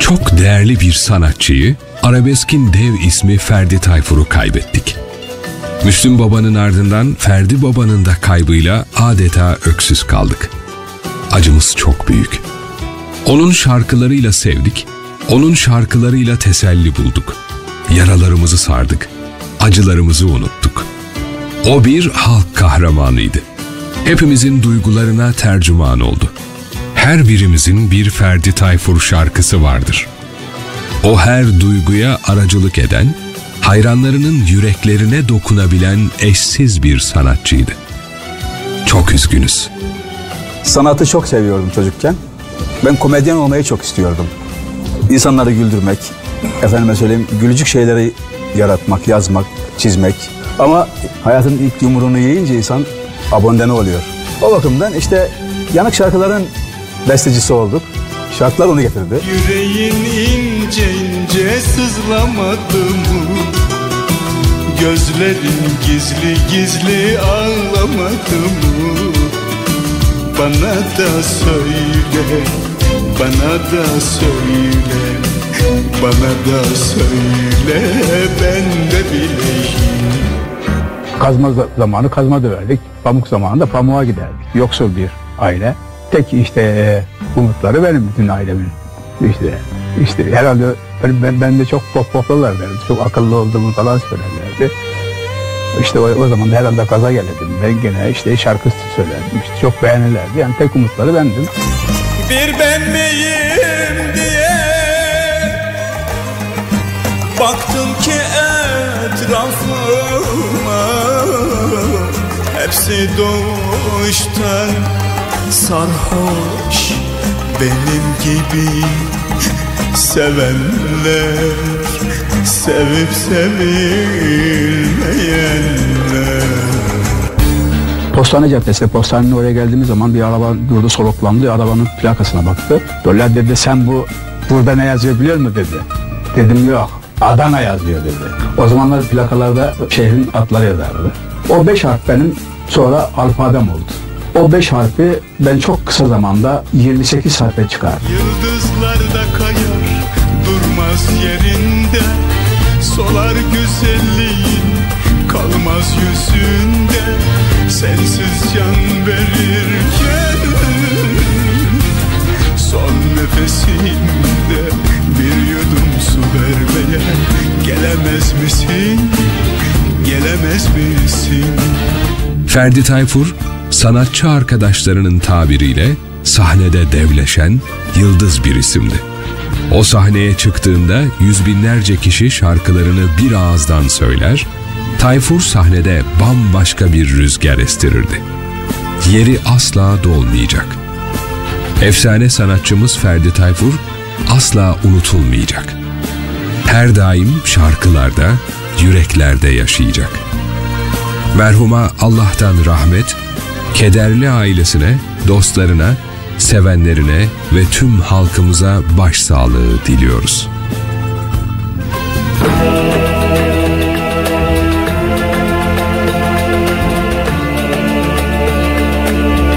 Çok değerli bir sanatçıyı, arabeskin dev ismi Ferdi Tayfur'u kaybettik. Müslüm babanın ardından Ferdi babanın da kaybıyla adeta öksüz kaldık. Acımız çok büyük. Onun şarkılarıyla sevdik, onun şarkılarıyla teselli bulduk. Yaralarımızı sardık, acılarımızı unuttuk. O bir halk kahramanıydı. Hepimizin duygularına tercüman oldu. Her birimizin bir Ferdi Tayfur şarkısı vardır. O her duyguya aracılık eden, hayranlarının yüreklerine dokunabilen eşsiz bir sanatçıydı. Çok üzgünüz. Sanatı çok seviyordum çocukken. Ben komedyen olmayı çok istiyordum. İnsanları güldürmek, efendime söyleyeyim gülücük şeyleri yaratmak, yazmak, çizmek. Ama hayatın ilk yumruğunu yiyince insan abondene oluyor. O bakımdan işte yanık şarkıların bestecisi olduk. Şarkılar onu getirdi. Yüreğin ince ince sızlamadı mı? Gözlerin gizli gizli ağlamadı mı? Bana da söyle, bana da söyle Bana da söyle, ben de bileyim Kazma za- zamanı kazma döverdik. Pamuk zamanında pamuğa giderdik. Yoksul bir aile. Tek işte e, umutları benim bütün ailemin. İşte işte herhalde ben, ben, ben de çok pop poplalar derdi. Çok akıllı olduğumu falan söylerlerdi. İşte o, o zaman da herhalde kaza gelirdim. Ben gene işte şarkı söylerdim. İşte çok beğenirlerdi. Yani tek umutları bendim. Bir ben miyim diye Baktım ki etrafıma Hepsi doğuştan sarhoş Benim gibi sevenler Sevip sevilmeyenler Postane Caddesi, postanenin oraya geldiğimiz zaman bir araba durdu soluklandı. Arabanın plakasına baktı. Dolar dedi sen bu burada ne yazıyor biliyor musun dedi. Dedim yok Adana yazıyor dedi. O zamanlar plakalarda şehrin adları yazardı. O beş harf benim sonra alfabem oldu. O beş harfi ben çok kısa zamanda 28 harfe çıkardım. Yıldızlar da kayar durmaz yerinde. Solar güzelliğin kalmaz yüzünde. Sensiz can verirken Son nefesimde bir yudum su vermeye Gelemez misin, gelemez misin? Ferdi Tayfur, sanatçı arkadaşlarının tabiriyle sahnede devleşen yıldız bir isimdi. O sahneye çıktığında yüz binlerce kişi şarkılarını bir ağızdan söyler, Tayfur sahnede bambaşka bir rüzgar estirirdi. Yeri asla dolmayacak. Efsane sanatçımız Ferdi Tayfur asla unutulmayacak. Her daim şarkılarda, yüreklerde yaşayacak. Merhuma Allah'tan rahmet, kederli ailesine, dostlarına, sevenlerine ve tüm halkımıza başsağlığı diliyoruz.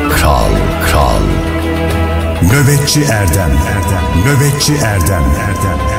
Kral Kral. Nöbetçi Erdem. Erdem Nöbetçi Erdem Erdem Erdem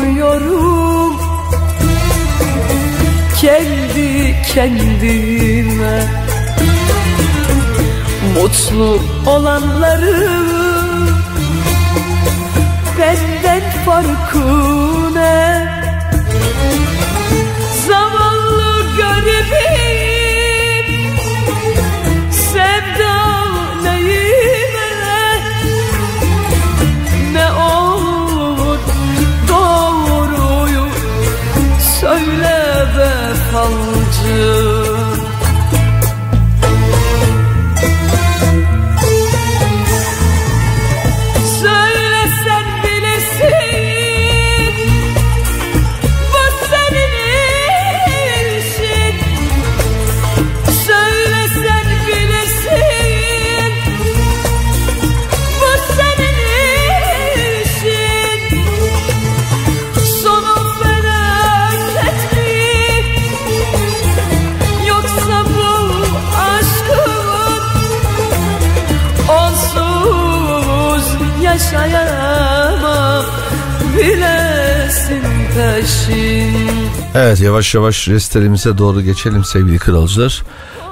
soruyorum kendi kendime Mutlu olanları benden farkı Evet yavaş yavaş restlerimize doğru geçelim sevgili kralcılar.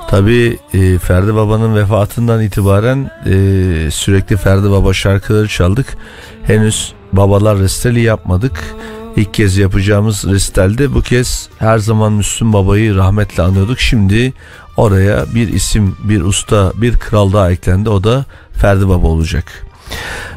Tabi e, Ferdi Baba'nın vefatından itibaren e, sürekli Ferdi Baba şarkıları çaldık. Henüz babalar resteli yapmadık. İlk kez yapacağımız restelde bu kez her zaman Müslüm Baba'yı rahmetle anıyorduk. Şimdi oraya bir isim, bir usta, bir kral daha eklendi. O da Ferdi Baba olacak.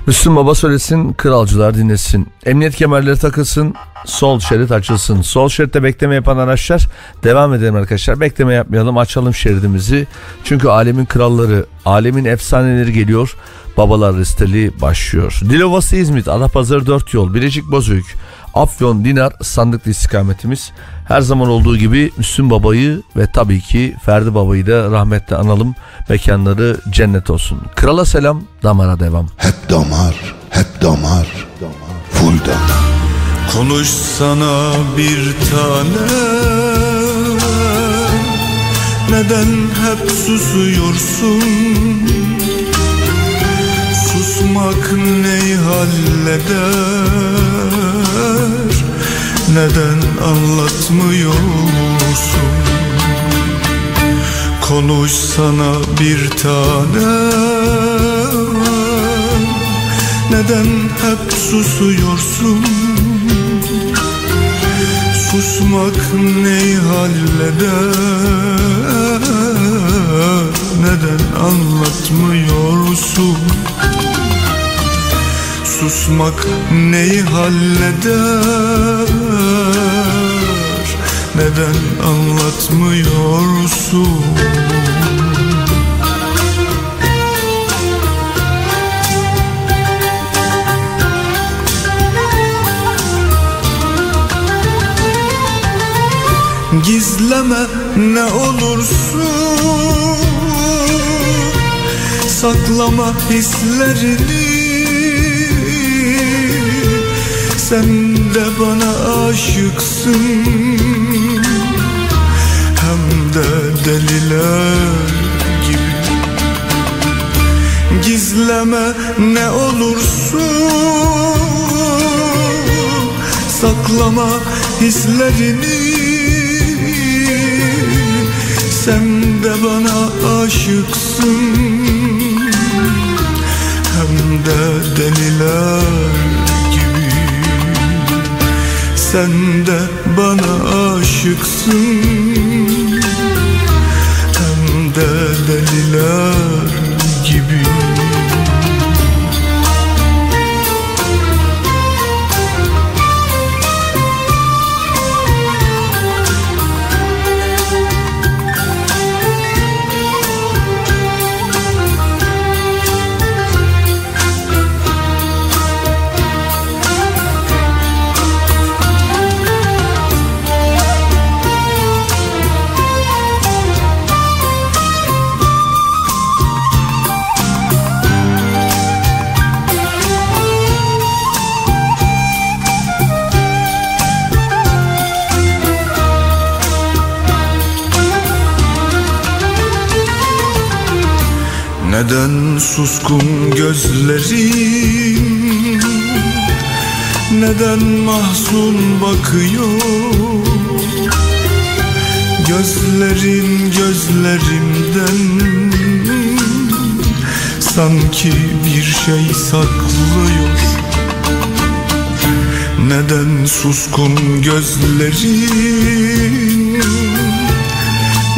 Müslüm Baba söylesin, kralcılar dinlesin. Emniyet kemerleri takılsın, sol şerit açılsın. Sol şeritte bekleme yapan araçlar devam edelim arkadaşlar. Bekleme yapmayalım, açalım şeridimizi. Çünkü alemin kralları, alemin efsaneleri geliyor. Babalar resteli başlıyor. Dilovası İzmit, Adapazarı 4 yol, Bilecik Bozüyük, Afyon, Dinar sandıklı istikametimiz. Her zaman olduğu gibi Müslüm Baba'yı ve tabii ki Ferdi Baba'yı da rahmetle analım. Mekanları cennet olsun. Krala selam, damara devam. Hep damar, hep damar, full damar. Konuşsana bir tane Neden hep susuyorsun Susmak neyi halleder Neden anlatmıyorsun? Konuşsana bir tane. Neden hep susuyorsun? Susmak neyi halleder Neden anlatmıyorsun Susmak neyi halleder? Neden anlatmıyorsun? Gizleme ne olursun. Saklama hislerini Sen de bana aşıksın. Hem de deliler gibi. Gizleme ne olursun. Saklama hislerini. Sen de bana aşıksın. Hem de deliler Sen de bana aşıksın. Hem de deliler gibi Neden suskun gözlerim Neden mahzun bakıyor? Gözlerin gözlerimden. Sanki bir şey saklıyor. Neden suskun gözlerin?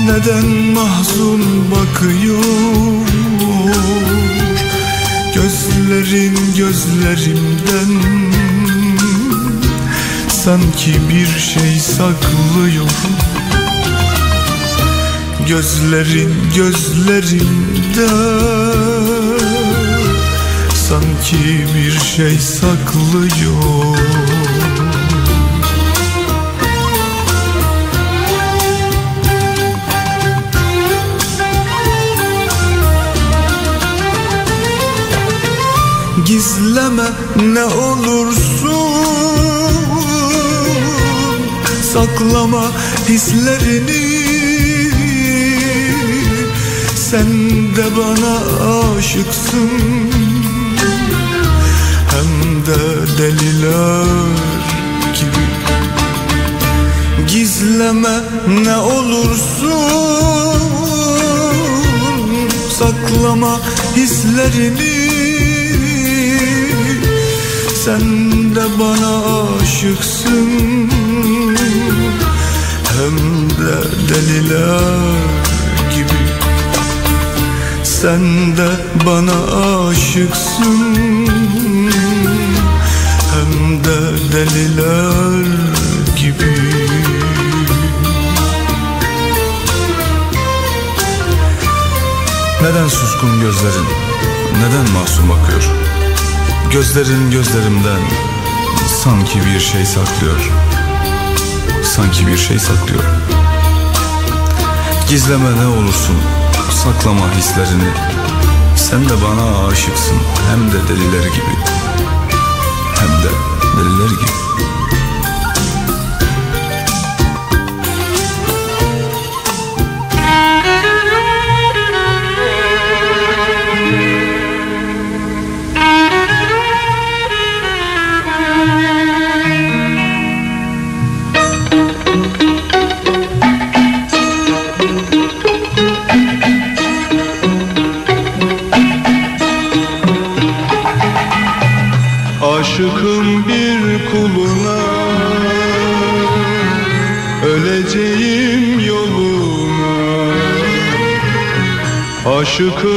Neden mahzun bakıyor Gözlerin gözlerimden. Sanki bir şey saklıyor. Gözlerin gözlerimden. Sanki bir şey saklıyor Gizleme ne olursun. Saklama hislerini. Sen de bana aşıksın. Hem de deliler gibi. Gizleme ne olursun. Saklama hislerini sen de bana aşıksın Hem de deliler gibi Sen de bana aşıksın Hem de deliler gibi Neden suskun gözlerin? Neden masum bakıyor? Gözlerin gözlerimden sanki bir şey saklıyor. Sanki bir şey saklıyor. Gizleme ne olursun, saklama hislerini. Sen de bana aşıksın hem de deliler gibi. Hem de deliler gibi. Aşıkım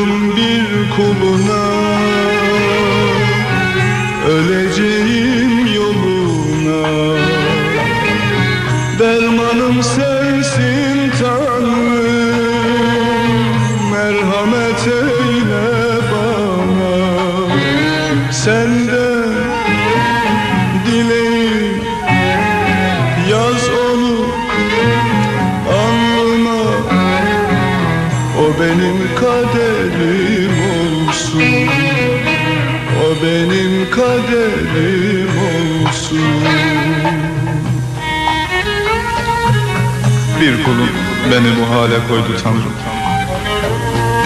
beni bu hale koydu Tanrım.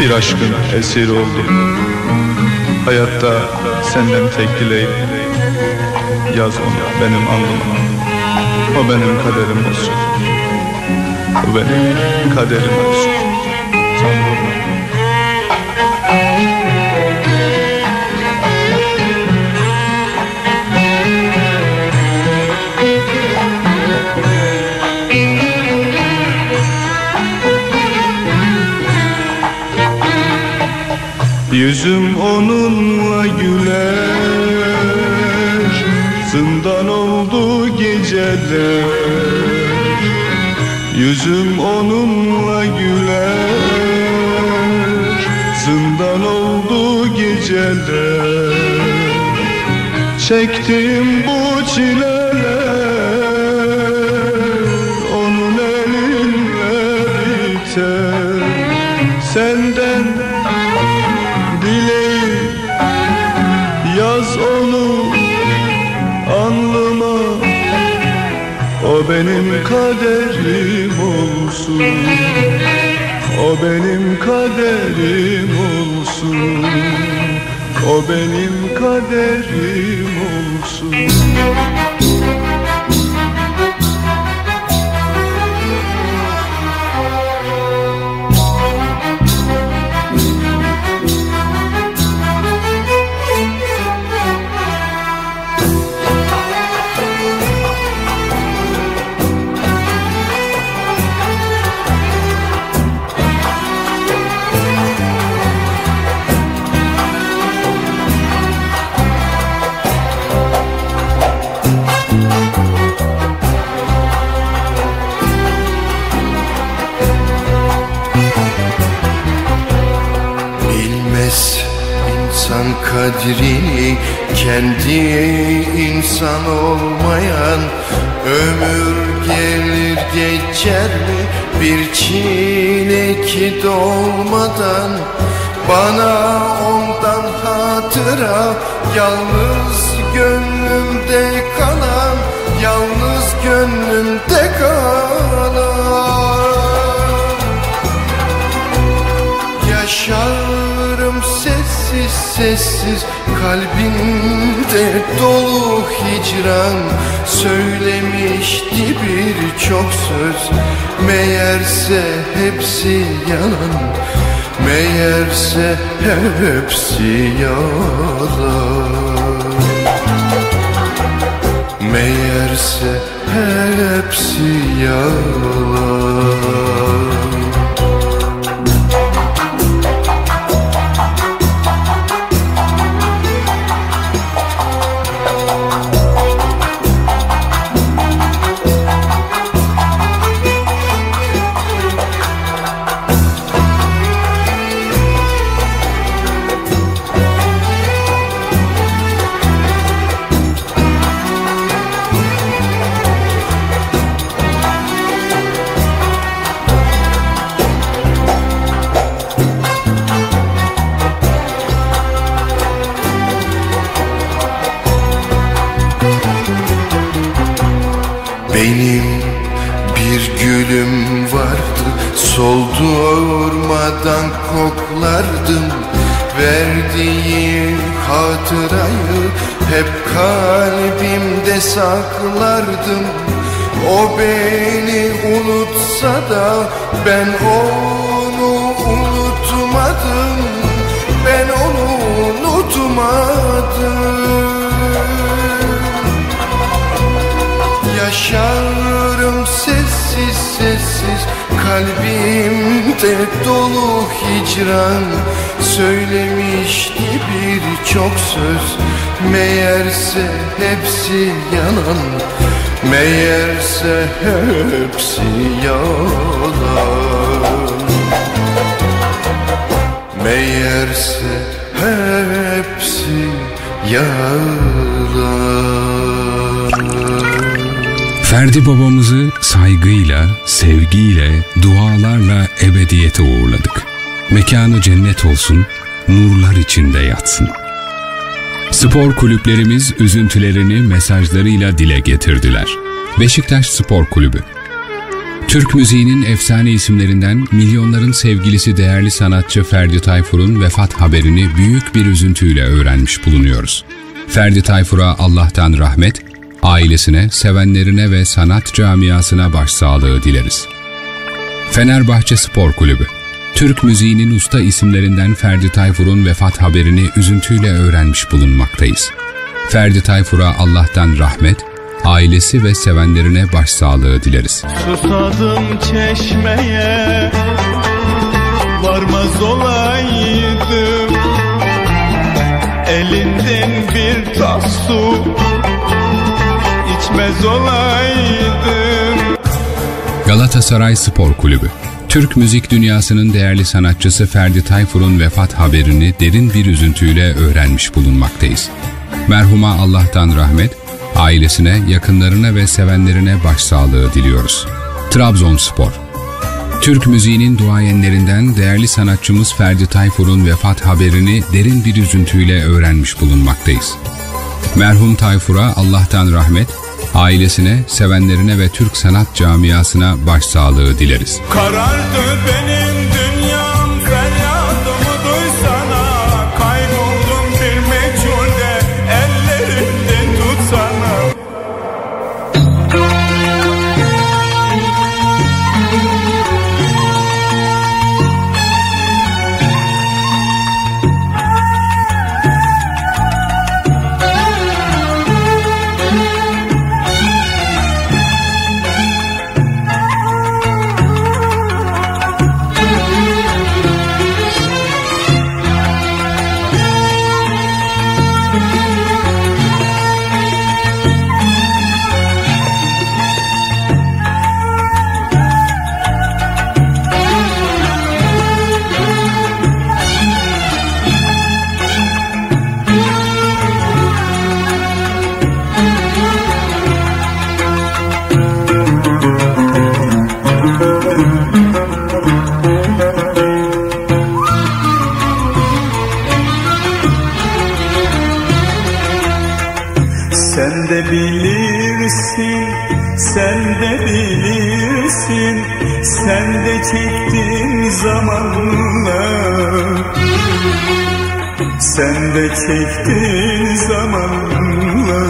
Bir aşkın esir oldum. Hayatta senden tek dileğim. Yaz onu benim alnıma. O benim kaderim olsun. O benim kaderim olsun. Yüzüm onunla güler. Zindan oldu geceler. Yüzüm onunla güler. Zindan oldu geceler. Çektiğim benim kaderim olsun. O benim kaderim olsun. O benim kaderim olsun kendi insan olmayan Ömür gelir geçer mi? Bir çilek dolmadan Bana ondan hatıra yalnız gönlümde kalan Yalnız gönlümde kalan. Yaşarım sessiz Kalbimde dolu hicran. Söylemişti birçok söz Meğerse hepsi yalan. Meğerse hepsi yalan. Meğerse hepsi yalan saklardım. O beni unutsa da Ben onu unutmadım. Ben onu unutmadım. Yaşarım sessiz sessiz Kalbimde dolu hicran. Söylemişti birçok söz Meğerse hepsi yalan Meğerse hepsi yalan Meğerse hepsi yalan Ferdi babamızı saygıyla, sevgiyle, dualarla ebediyete uğurladık. Mekanı cennet olsun, nurlar içinde yatsın. Spor kulüplerimiz üzüntülerini mesajlarıyla dile getirdiler. Beşiktaş Spor Kulübü Türk müziğinin efsane isimlerinden milyonların sevgilisi değerli sanatçı Ferdi Tayfur'un vefat haberini büyük bir üzüntüyle öğrenmiş bulunuyoruz. Ferdi Tayfur'a Allah'tan rahmet, ailesine, sevenlerine ve sanat camiasına başsağlığı dileriz. Fenerbahçe Spor Kulübü Türk müziğinin usta isimlerinden Ferdi Tayfur'un vefat haberini üzüntüyle öğrenmiş bulunmaktayız. Ferdi Tayfur'a Allah'tan rahmet, ailesi ve sevenlerine başsağlığı dileriz. Susadım çeşmeye Varmaz olaydım bir tas su içmez olaydım Galatasaray Spor Kulübü Türk müzik dünyasının değerli sanatçısı Ferdi Tayfur'un vefat haberini derin bir üzüntüyle öğrenmiş bulunmaktayız. Merhuma Allah'tan rahmet, ailesine, yakınlarına ve sevenlerine başsağlığı diliyoruz. Trabzonspor Türk müziğinin duayenlerinden değerli sanatçımız Ferdi Tayfur'un vefat haberini derin bir üzüntüyle öğrenmiş bulunmaktayız. Merhum Tayfur'a Allah'tan rahmet, ailesine, sevenlerine ve Türk sanat camiasına başsağlığı dileriz. Karardı benim Sen de çektin zamanla.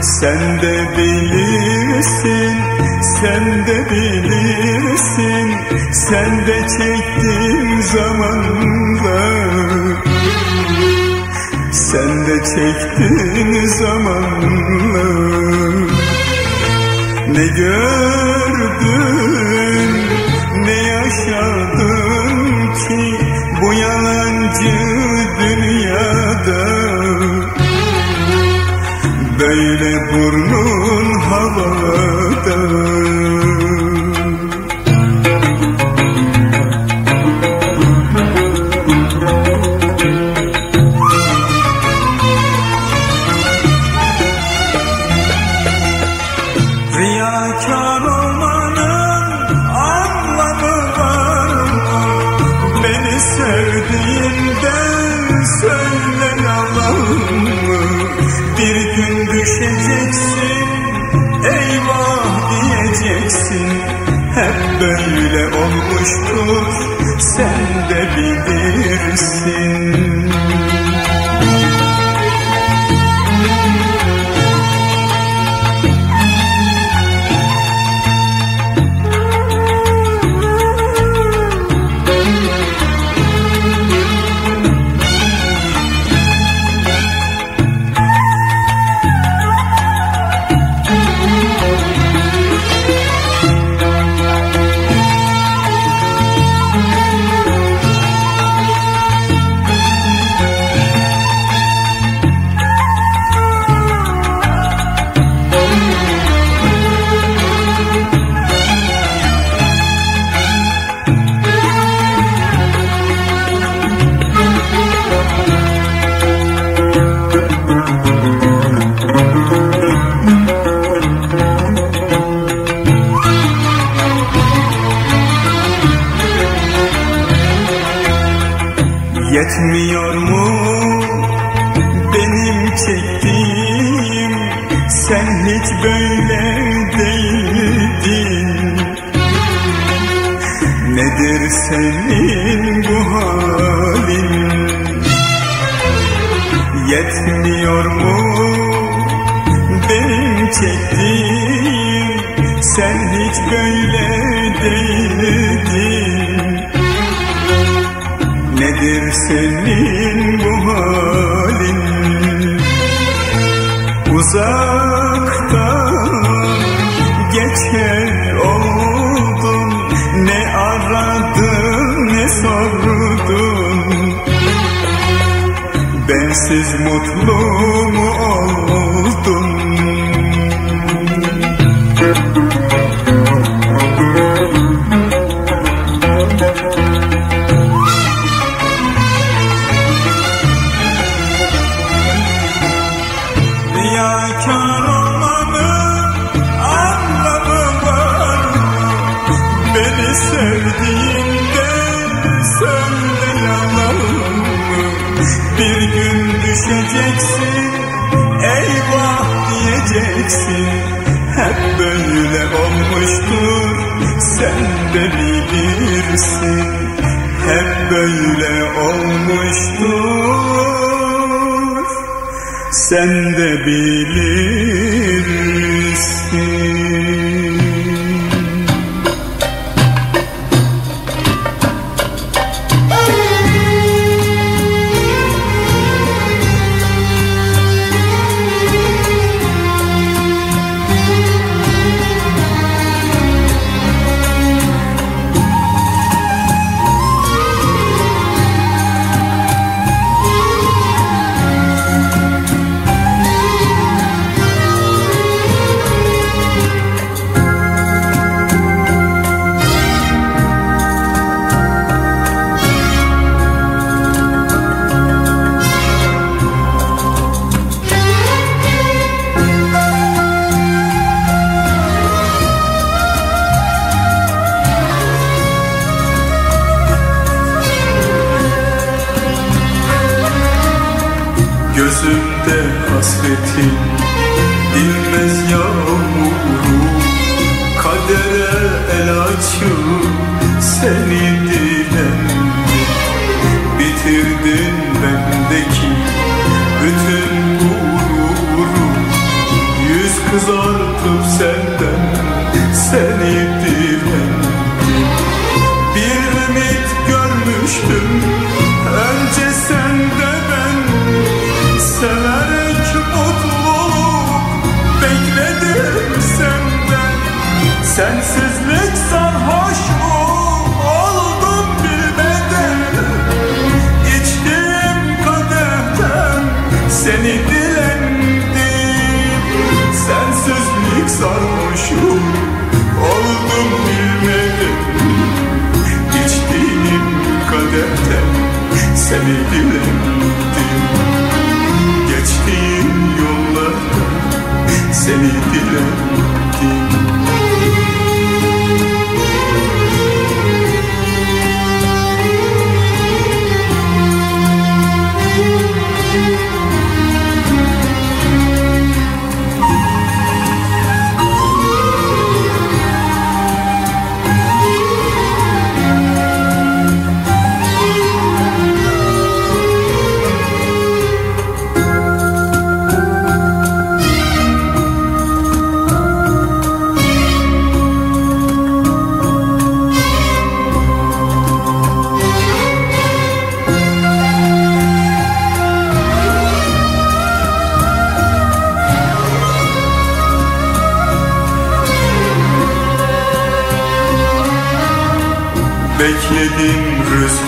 Sen de bilirsin, sen de bilirsin. Sen de çektin zamanla. Sen de çektin zamanla. Ne gördün Böyle burnun havada bilirsin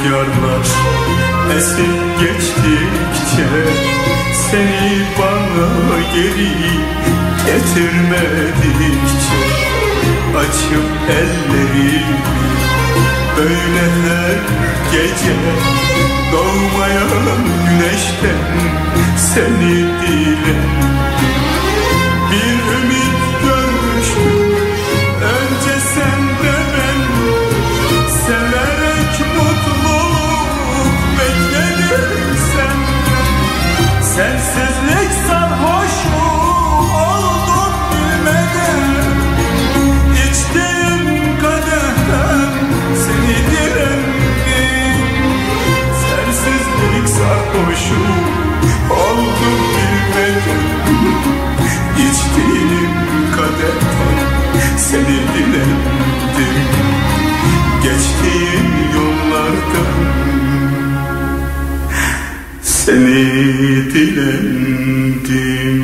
rüzgarlar Esip geçtikçe Seni bana geri getirmedikçe Açıp ellerimi Böyle her gece Doğmayan güneşten Seni dilerim. Bir ümit seni dilendim Geçtiğim yollarda seni dilendim.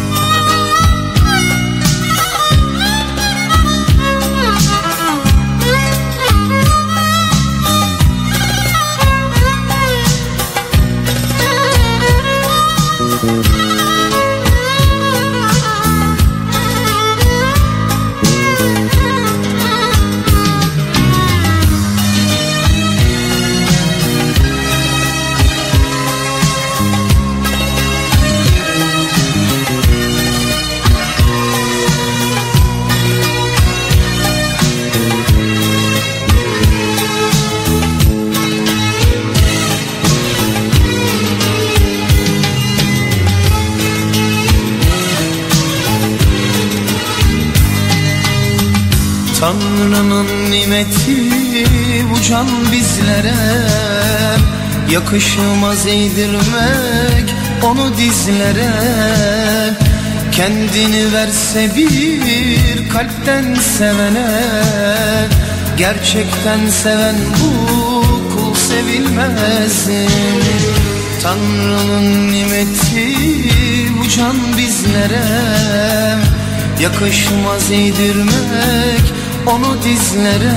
Yakışmaz eğdirmek onu dizlere. Kendini verse bir kalpten sevene. Gerçekten seven bu kul sevilmez mi? Tanrı'nın nimeti bu can bizlere. Yakışmaz eğdirmek onu dizlere.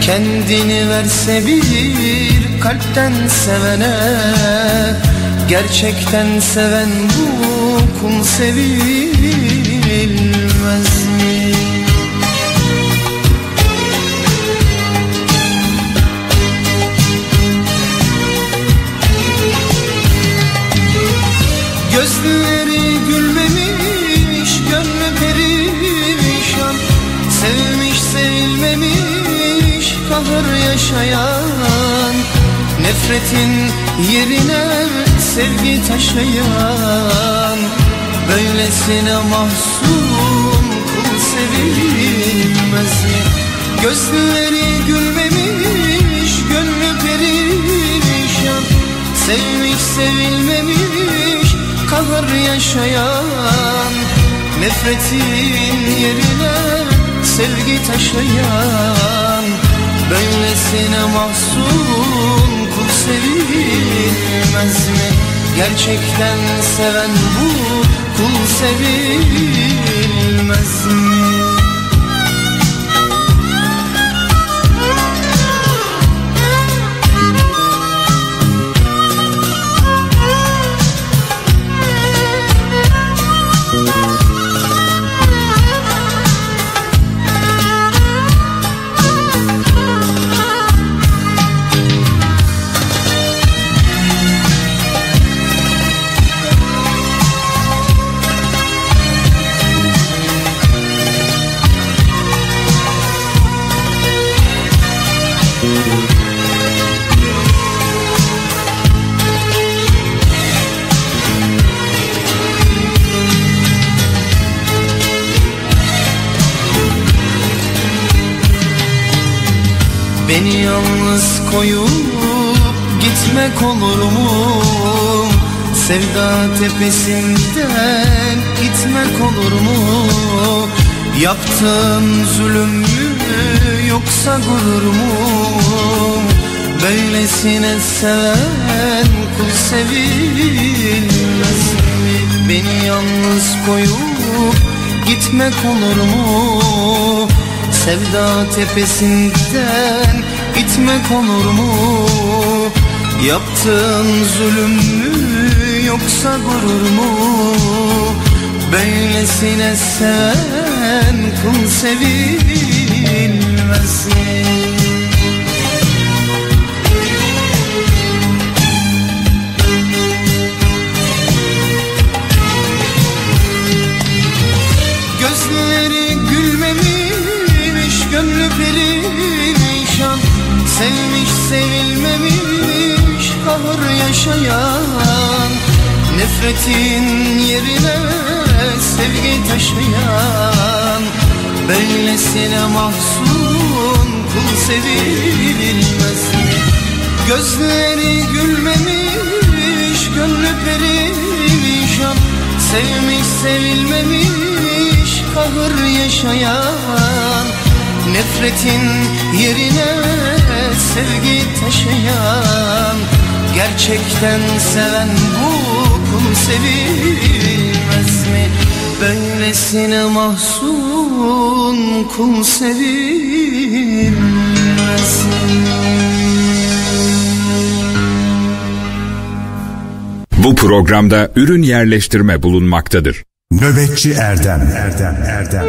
Kendini verse bir kalpten sevene Gerçekten seven bu kul sevilmez mi? Gözleri gülmemiş, gönlü perişan Sevmiş sevilmemiş, kahır yaşayan Nefretin yerine sevgi taşıyan Böylesine mahzun kul sevilmez mi? Gözleri gülmemiş, gönlü perişan Sevmiş sevilmemiş, kahır yaşayan Nefretin yerine sevgi taşıyan Böylesine mahzun sevilmez mi? Gerçekten seven bu kul sevilmez mi? Koyup gitmek olur mu? Sevda tepesinden gitmek olur mu? Yaptığın zulüm mü yoksa gurur mu? Böylesine seven kul sevilmez mi? Beni yalnız koyup gitmek olur mu? Sevda tepesinden gitmek olur mu? Yaptığın zulüm mü yoksa gurur mu? Böylesine sen kul sevilmez yaşayan Nefretin yerine sevgi taşıyan Böylesine mahzun kul sevilmez? Gözleri gülmemiş, gönlü perişan Sevmiş sevilmemiş, kahır yaşayan Nefretin yerine sevgi taşıyan Gerçekten seven bu kul sevilmez mi? Böylesine mahzun kul sevilmez mi? Bu programda ürün yerleştirme bulunmaktadır. Nöbetçi Erdem Erdem Erdem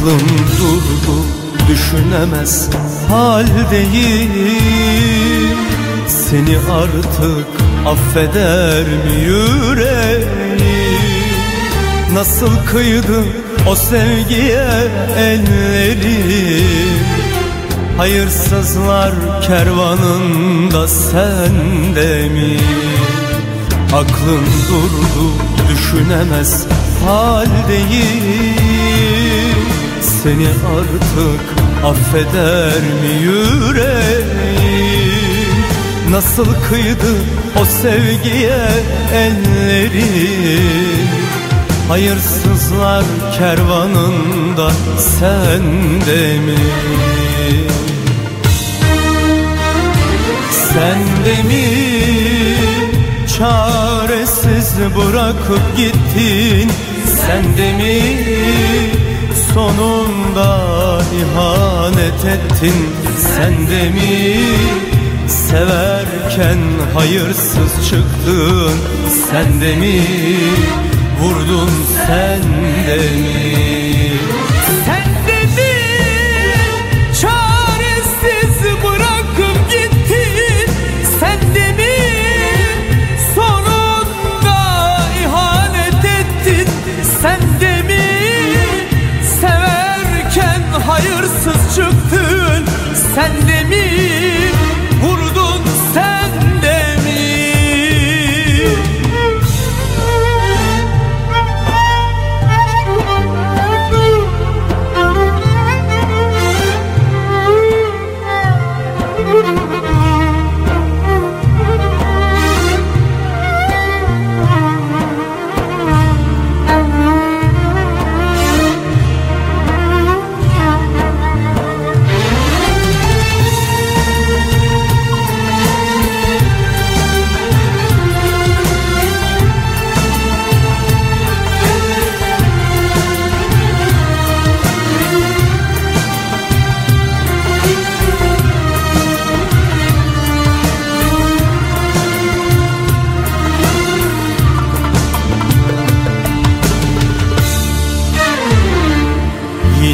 Aklım durdu düşünemez haldeyim. Seni artık affeder mi yüreğim? Nasıl kıydı o sevgiye ellerim Hayırsızlar kervanında sende mi? Aklım durdu düşünemez haldeyim Seni artık affeder mi yüreğim? Nasıl kıydı o sevgiye ellerim Hayırsızlar kervanında sende mi? Sende mi? Çaresiz bırakıp gittin. Sende mi sonunda ihanet ettin. Sende mi severken hayırsız çıktın? Sende mi vurdun sende mi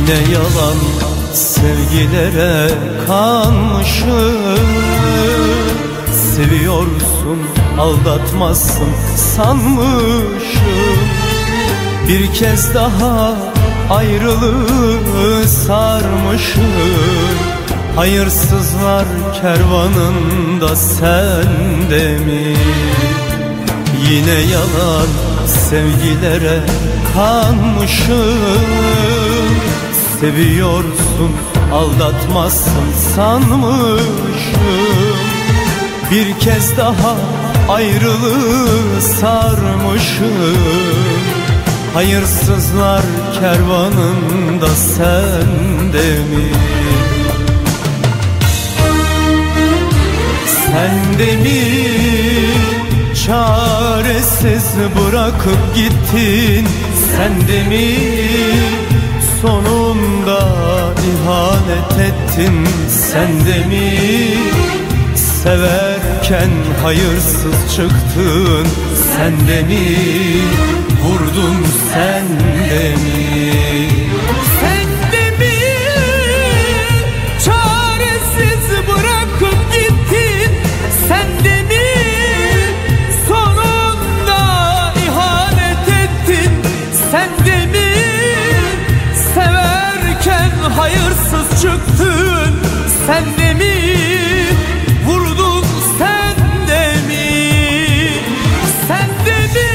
Yine yalan sevgilere kanmışım Seviyorsun aldatmazsın sanmışım. Bir kez daha ayrılığı sarmışım. Hayırsızlar kervanında sende mi? Yine yalan sevgilere kanmışım Seviyorsun aldatmazsın sanmışım. Bir kez daha ayrılığı sarmışım. Hayırsızlar kervanında sende mi? Sende mi? Çaresiz bırakıp gittin. Sende mi? Sonunda ihanet ettin Sende mi? Severken hayırsız çıktın Sende mi? Vurdun mi Sende mi sen de mi vurdun sen de mi sen de mi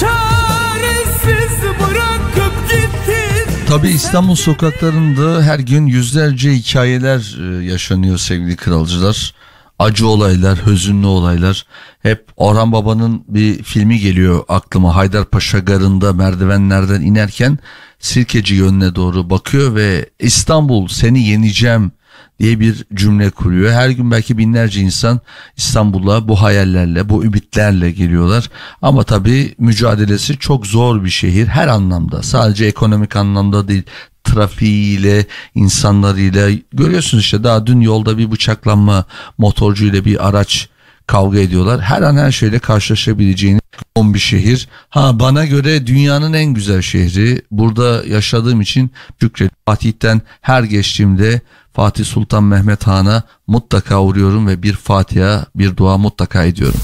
çaresiz bırakıp gittin Tabi İstanbul sokaklarında her gün yüzlerce hikayeler e, yaşanıyor sevgili kralcılar. Acı olaylar, hüzünlü olaylar. Hep Orhan Baba'nın bir filmi geliyor aklıma. Haydarpaşa garında merdivenlerden inerken Sirkeci yönüne doğru bakıyor ve İstanbul seni yeneceğim diye bir cümle kuruyor. Her gün belki binlerce insan İstanbul'a bu hayallerle, bu ümitlerle geliyorlar. Ama tabii mücadelesi çok zor bir şehir her anlamda. Sadece ekonomik anlamda değil, trafiğiyle, insanlarıyla görüyorsunuz işte daha dün yolda bir bıçaklanma motorcuyla bir araç kavga ediyorlar. Her an her şeyle karşılaşabileceğini bir şehir. Ha bana göre dünyanın en güzel şehri. Burada yaşadığım için şükrediyorum. Fatih'ten her geçtiğimde Fatih Sultan Mehmet Han'a mutlaka uğruyorum ve bir Fatiha, bir dua mutlaka ediyorum.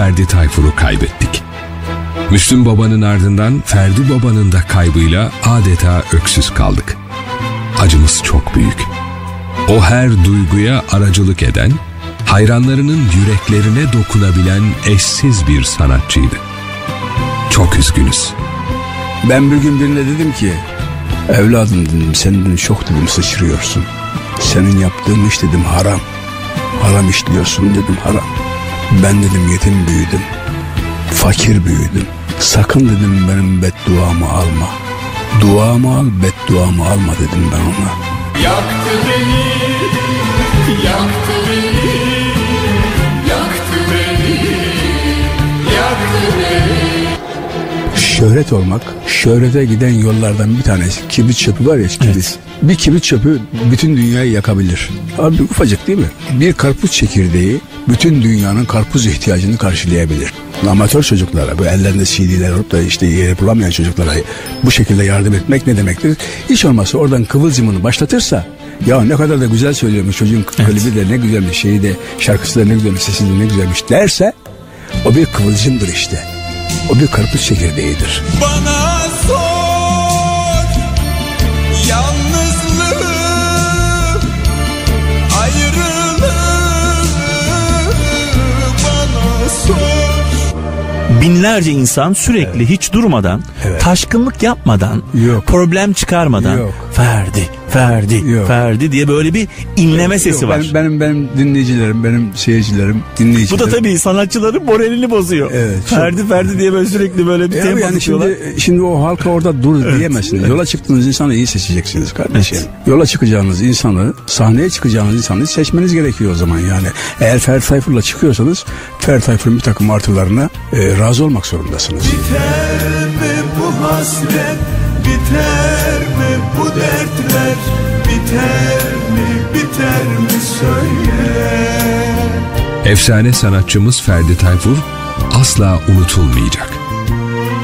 Ferdi Tayfur'u kaybettik. Müslüm Baba'nın ardından Ferdi Baba'nın da kaybıyla adeta öksüz kaldık. Acımız çok büyük. O her duyguya aracılık eden, hayranlarının yüreklerine dokunabilen eşsiz bir sanatçıydı. Çok üzgünüz. Ben bir gün birine dedim ki evladım dedim sen dedim çok dedim sıçrıyorsun. Senin yaptığın iş dedim haram. Haram işliyorsun dedim haram. Ben dedim yetim büyüdüm. Fakir büyüdüm. Sakın dedim benim bedduamı alma. Duamı al bedduamı alma dedim ben ona. Yaktı beni, yaktı beni, yaktı beni, yaktı beni. Şöhret olmak, şöhrete giden yollardan bir tanesi. Kibrit çöpü var ya kibrit. Bir kibrit çöpü bütün dünyayı yakabilir. Abi ufacık değil mi? Bir karpuz çekirdeği bütün dünyanın karpuz ihtiyacını karşılayabilir. Amatör çocuklara, bu ellerinde CD'ler olup da işte yeri bulamayan çocuklara bu şekilde yardım etmek ne demektir? Hiç olmazsa oradan kıvılcımını başlatırsa ya ne kadar da güzel söylüyormuş çocuğun klibi de ne güzelmiş şeyi de şarkısı da ne güzelmiş sesi de ne güzelmiş derse o bir kıvılcımdır işte. O bir karpuz çekirdeğidir. Bana Binlerce insan sürekli hiç durmadan, taşkınlık yapmadan, problem çıkarmadan Ferdi, Ferdi, Ferdi diye böyle bir inleme sesi Yok, var. Benim, benim, benim dinleyicilerim, benim seyircilerim, dinleyicilerim. Bu da tabii sanatçıların moralini bozuyor. Evet, Ferdi Ferdi diye böyle sürekli böyle bir Ya tempo yani şimdi, şimdi o halka orada dur diyemezsiniz. Yola çıktığınız insanı iyi seçeceksiniz kardeşim. Yola çıkacağınız insanı, sahneye çıkacağınız insanı seçmeniz gerekiyor o zaman yani. Eğer Ferdi Tayfur'la çıkıyorsanız Ferdi Tayfur'un bir takım artılarına e, razı olmak zorundasınız. Biter mi bu hasret biter mi bu dertler biter mi biter mi söyle Efsane sanatçımız Ferdi Tayfur asla unutulmayacak.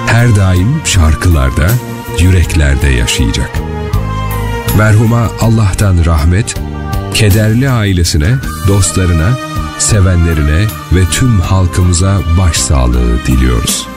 Her daim şarkılarda, yüreklerde yaşayacak. Merhuma Allah'tan rahmet, kederli ailesine, dostlarına, sevenlerine ve tüm halkımıza başsağlığı diliyoruz.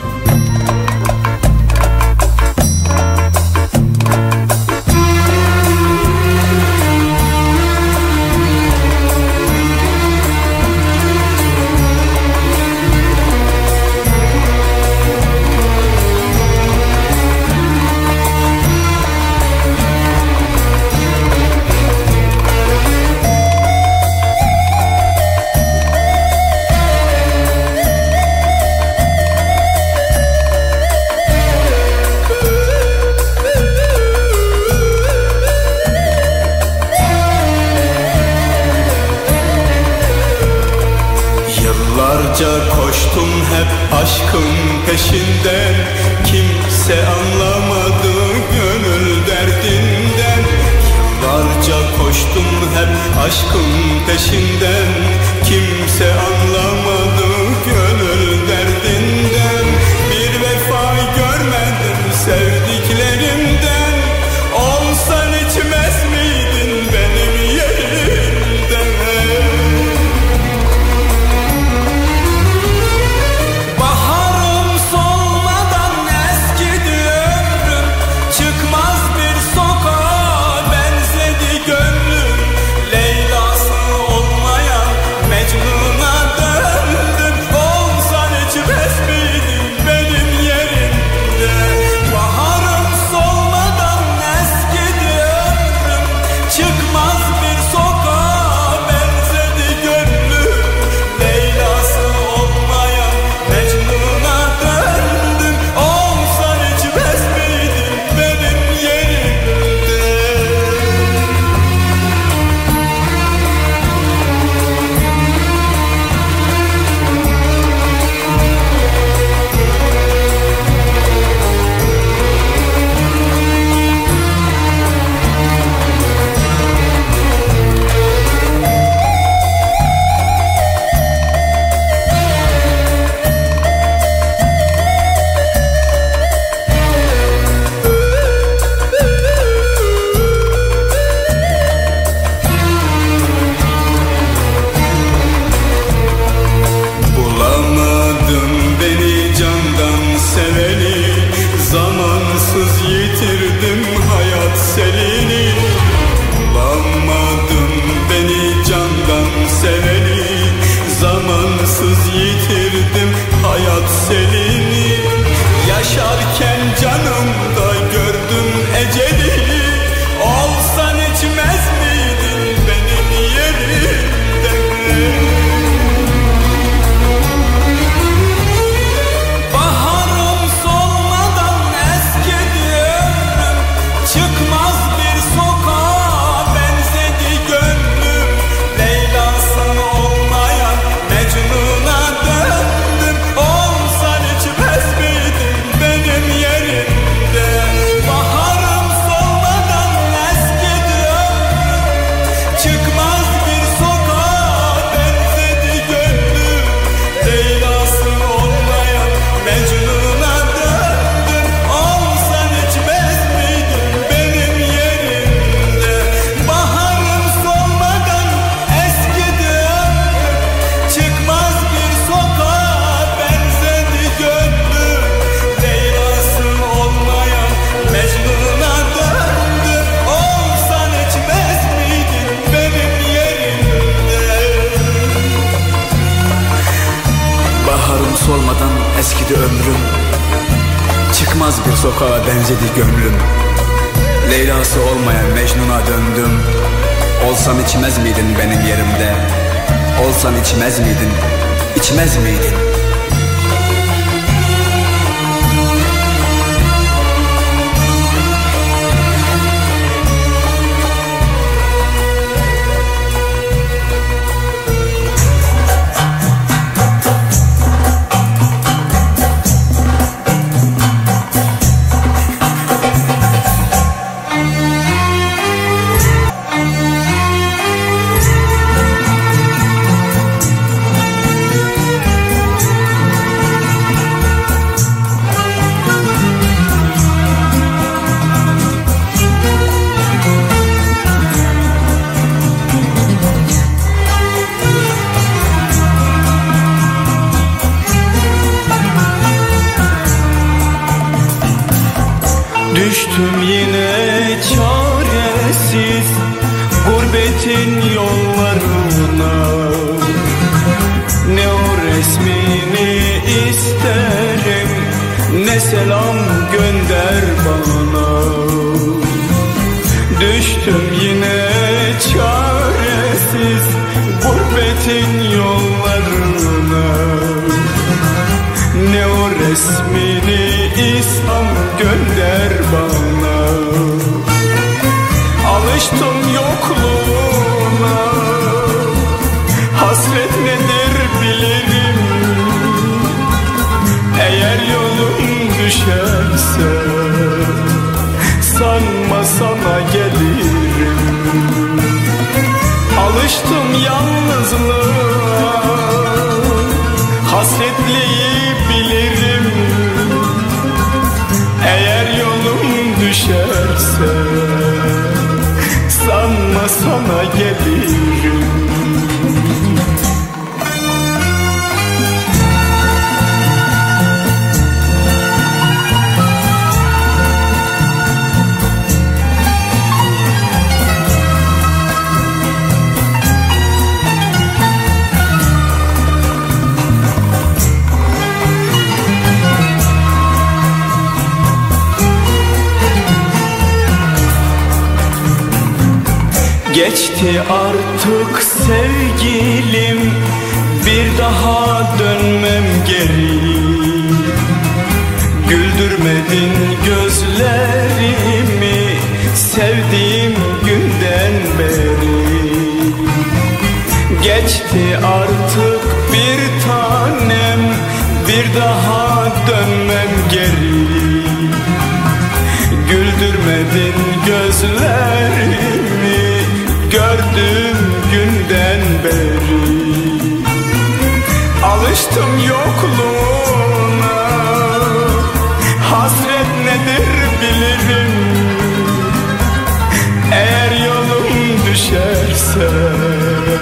zaten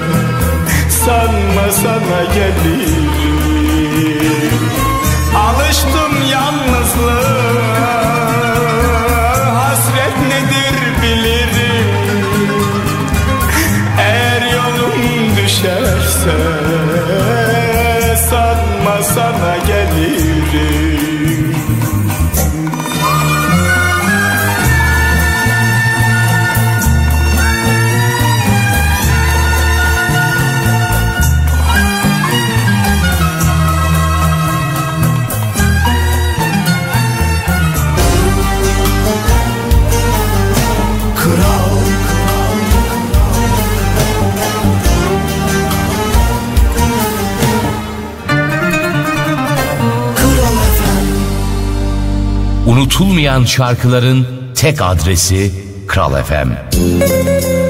Sanma sana gelirim Alıştım olmayan şarkıların tek adresi Kral FM. Müzik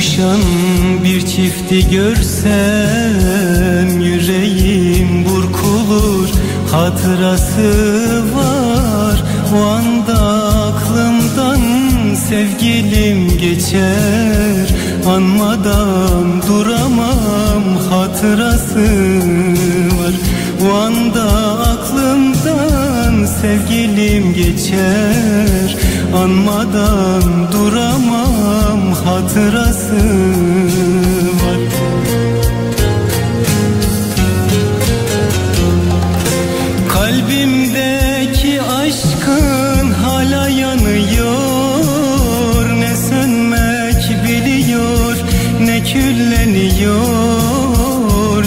tutuşan bir çifti görsem Yüreğim burkulur hatırası var. O anda aklımdan sevgilim geçer. Anmadan duramam hatırası var. O anda aklımdan sevgilim geçer. Anmadan duramam hatırası var. Kalbimdeki aşkın hala yanıyor. Ne sönmek biliyor ne külleniyor.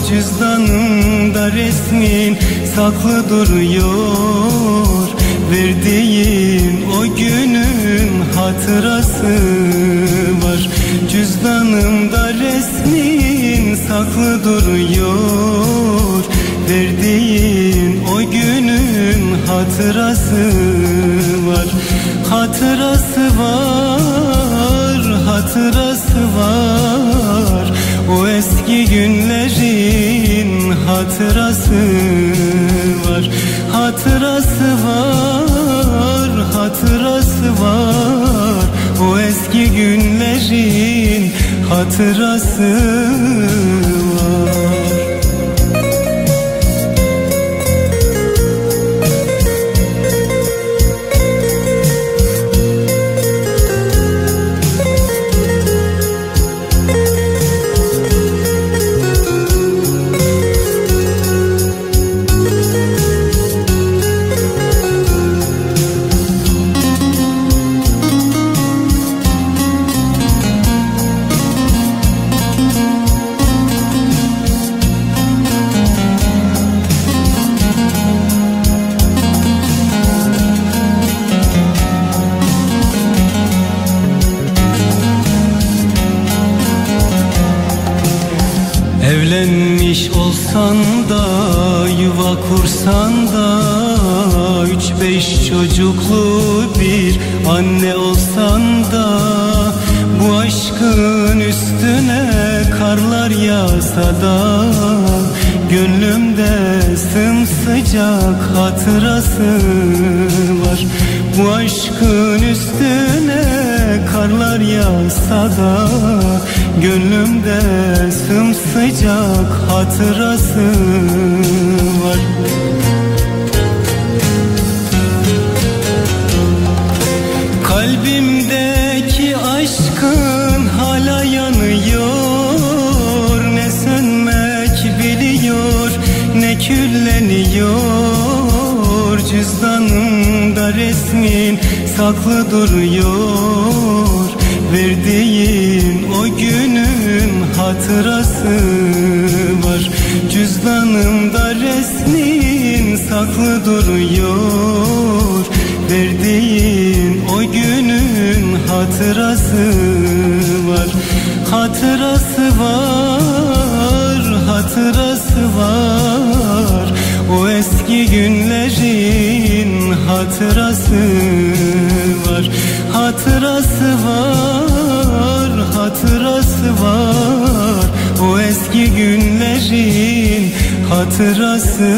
Cüzdanımda resmin saklı duruyor. Verdiğin o günün hatırası Cüzdanımda resmin saklı duruyor. Verdiğin o günün hatırası var. Hatırası var, hatırası var. O eski günlerin hatırası var. Hatırası var, hatırası var. O eski günlerin hatırası hatırası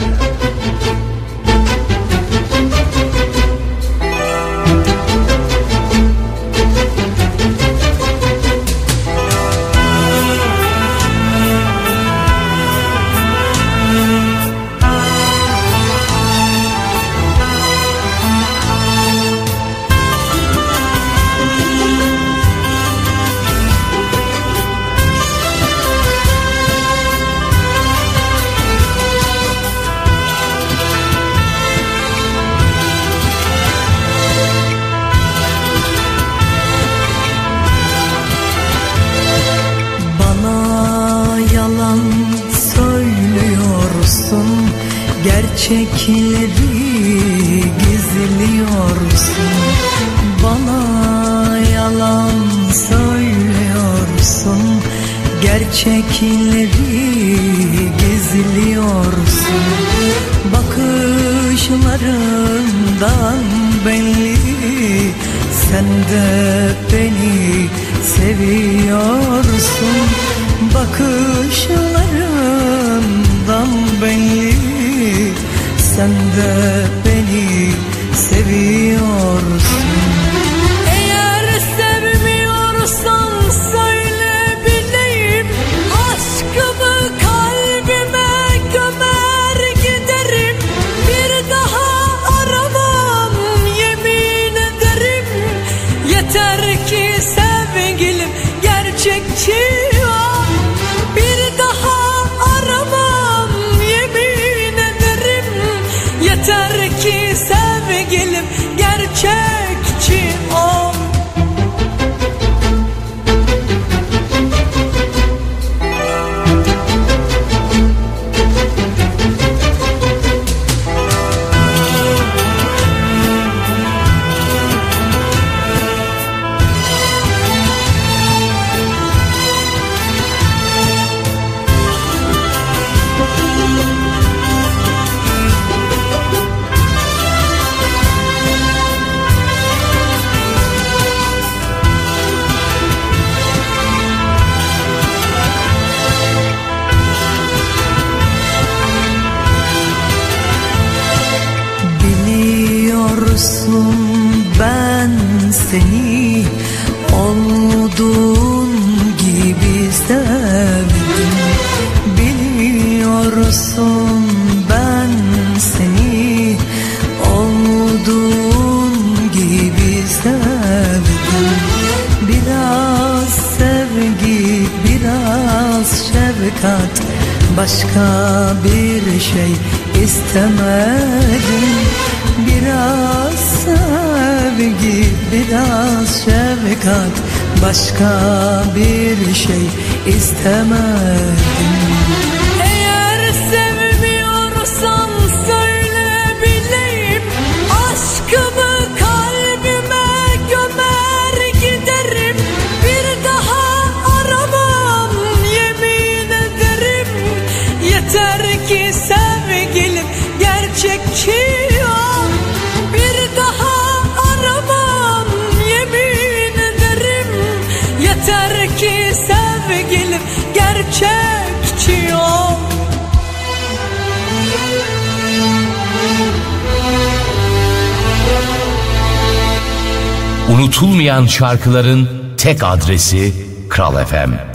şarkıların tek adresi Kral FM.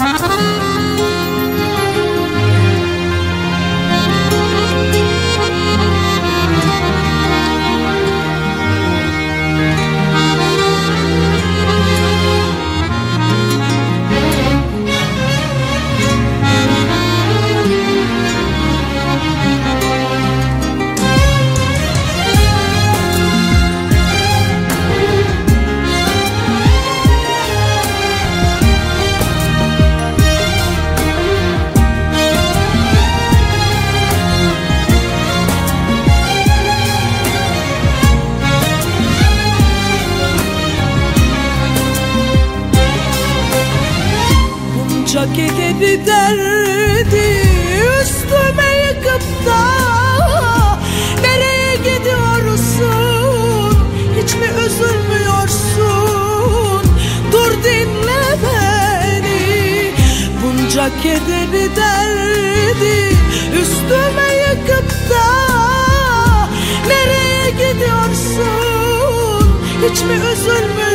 Hiç mi üzülmüyorsun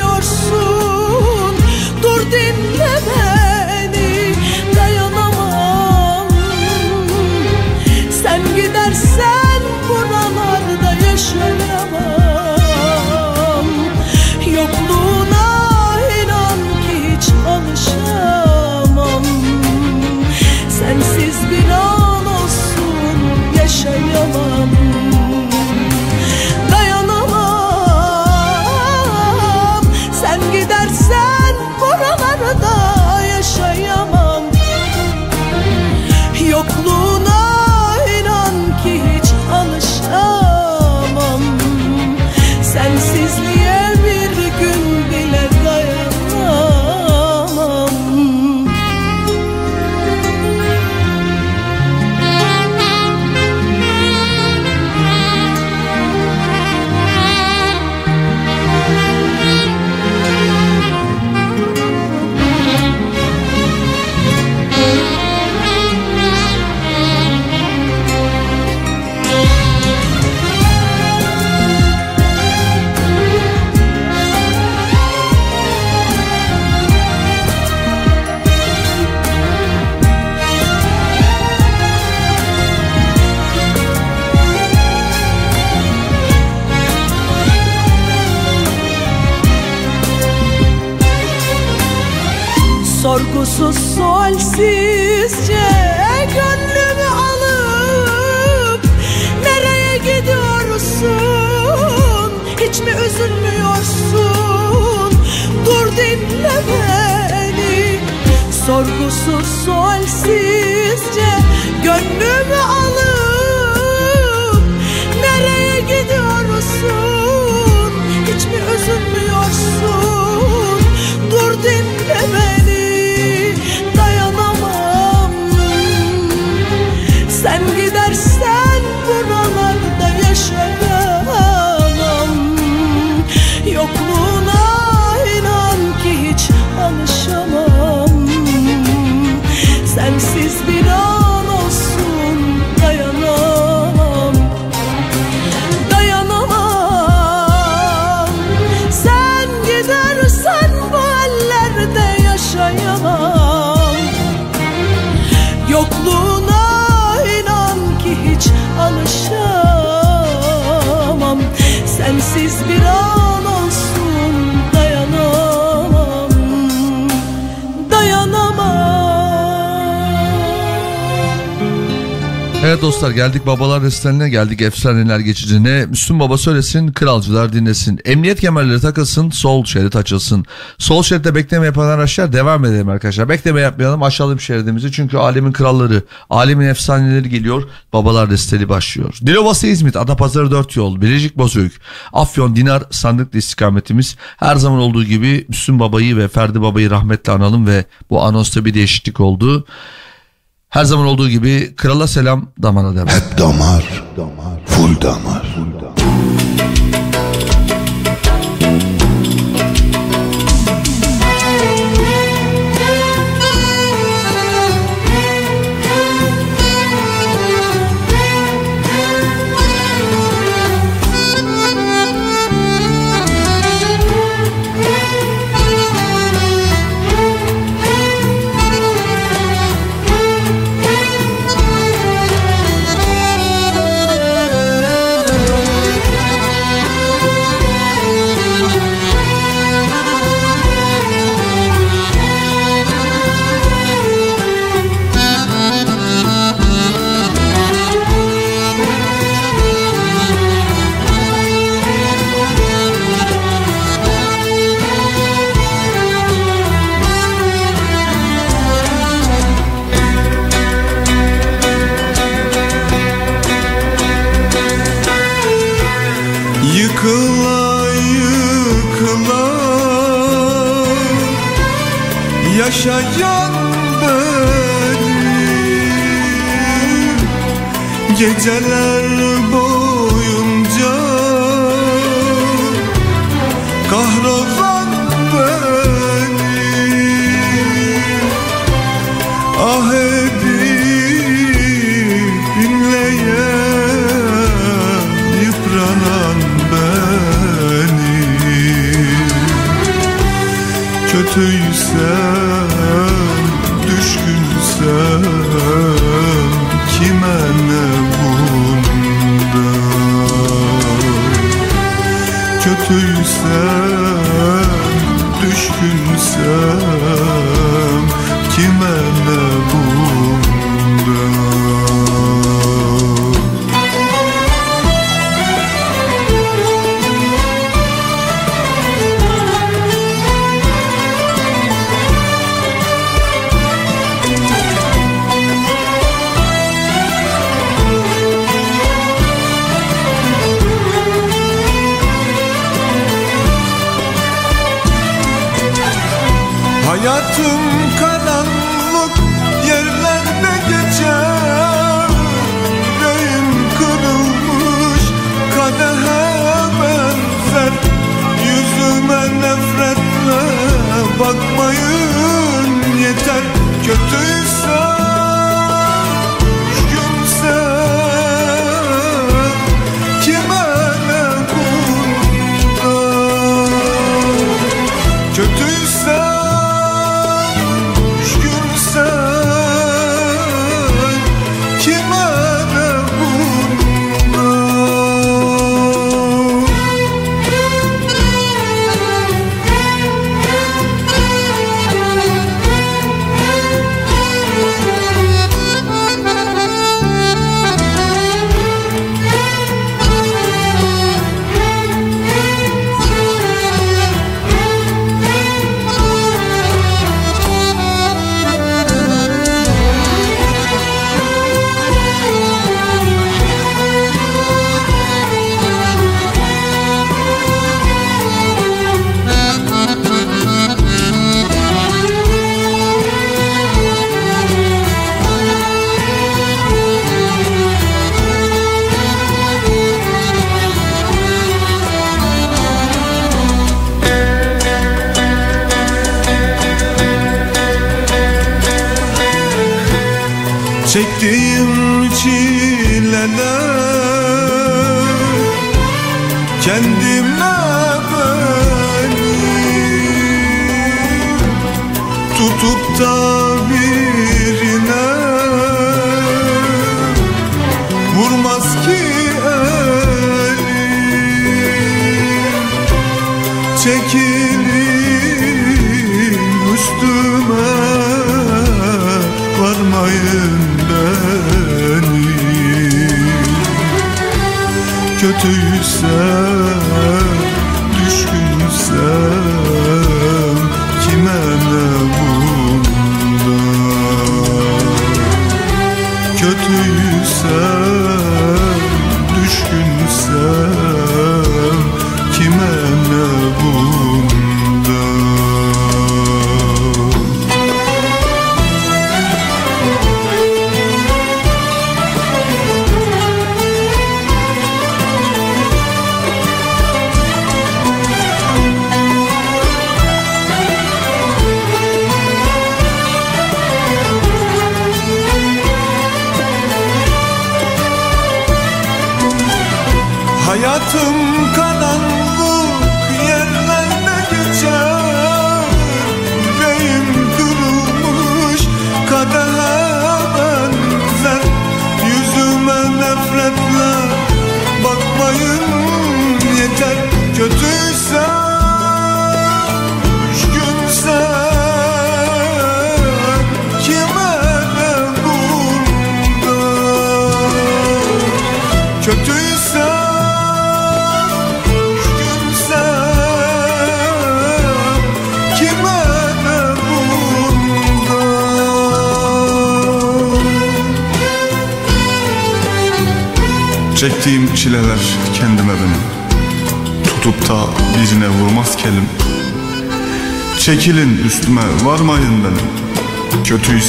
sualsizce gönlümü alıp Nereye gidiyorsun? Hiç mi üzülmüyorsun? Dur dinle beni. Sorgusuz sualsizce gönlümü alıp Evet dostlar geldik babalar restaurantına geldik efsaneler geçicine. Müslüm Baba söylesin kralcılar dinlesin. Emniyet kemerleri takılsın sol şerit açılsın. Sol şeritte bekleme yapan araçlar devam edelim arkadaşlar. Bekleme yapmayalım aşağılayalım şeridimizi. Çünkü alemin kralları, alemin efsaneleri geliyor. Babalar resteli başlıyor. Dilovası İzmit, Adapazarı 4 yol, Bilecik Bozüyük, Afyon, Dinar, Sandıklı istikametimiz. Her zaman olduğu gibi Müslüm Baba'yı ve Ferdi Baba'yı rahmetle analım ve bu anonsta bir değişiklik oldu. Her zaman olduğu gibi krala selam damara devam. Hep damar, damar, full damar. Full damar. Yaşayan benim. Geceler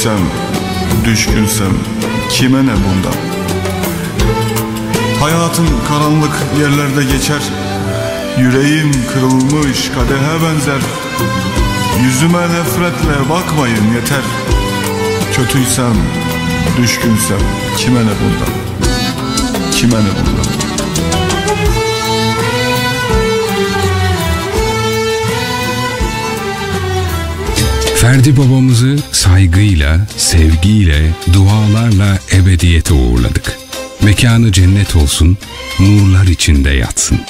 Kötüysem, düşkünsem kime ne bunda Hayatım karanlık yerlerde geçer Yüreğim kırılmış kadehe benzer. Yüzüme nefretle bakmayın yeter. Kötüysem, düşkünsem kime ne bunda Kime ne bunda Ferdi babamızı saygıyla, sevgiyle, dualarla ebediyete uğurladık. Mekanı cennet olsun, nurlar içinde yatsın.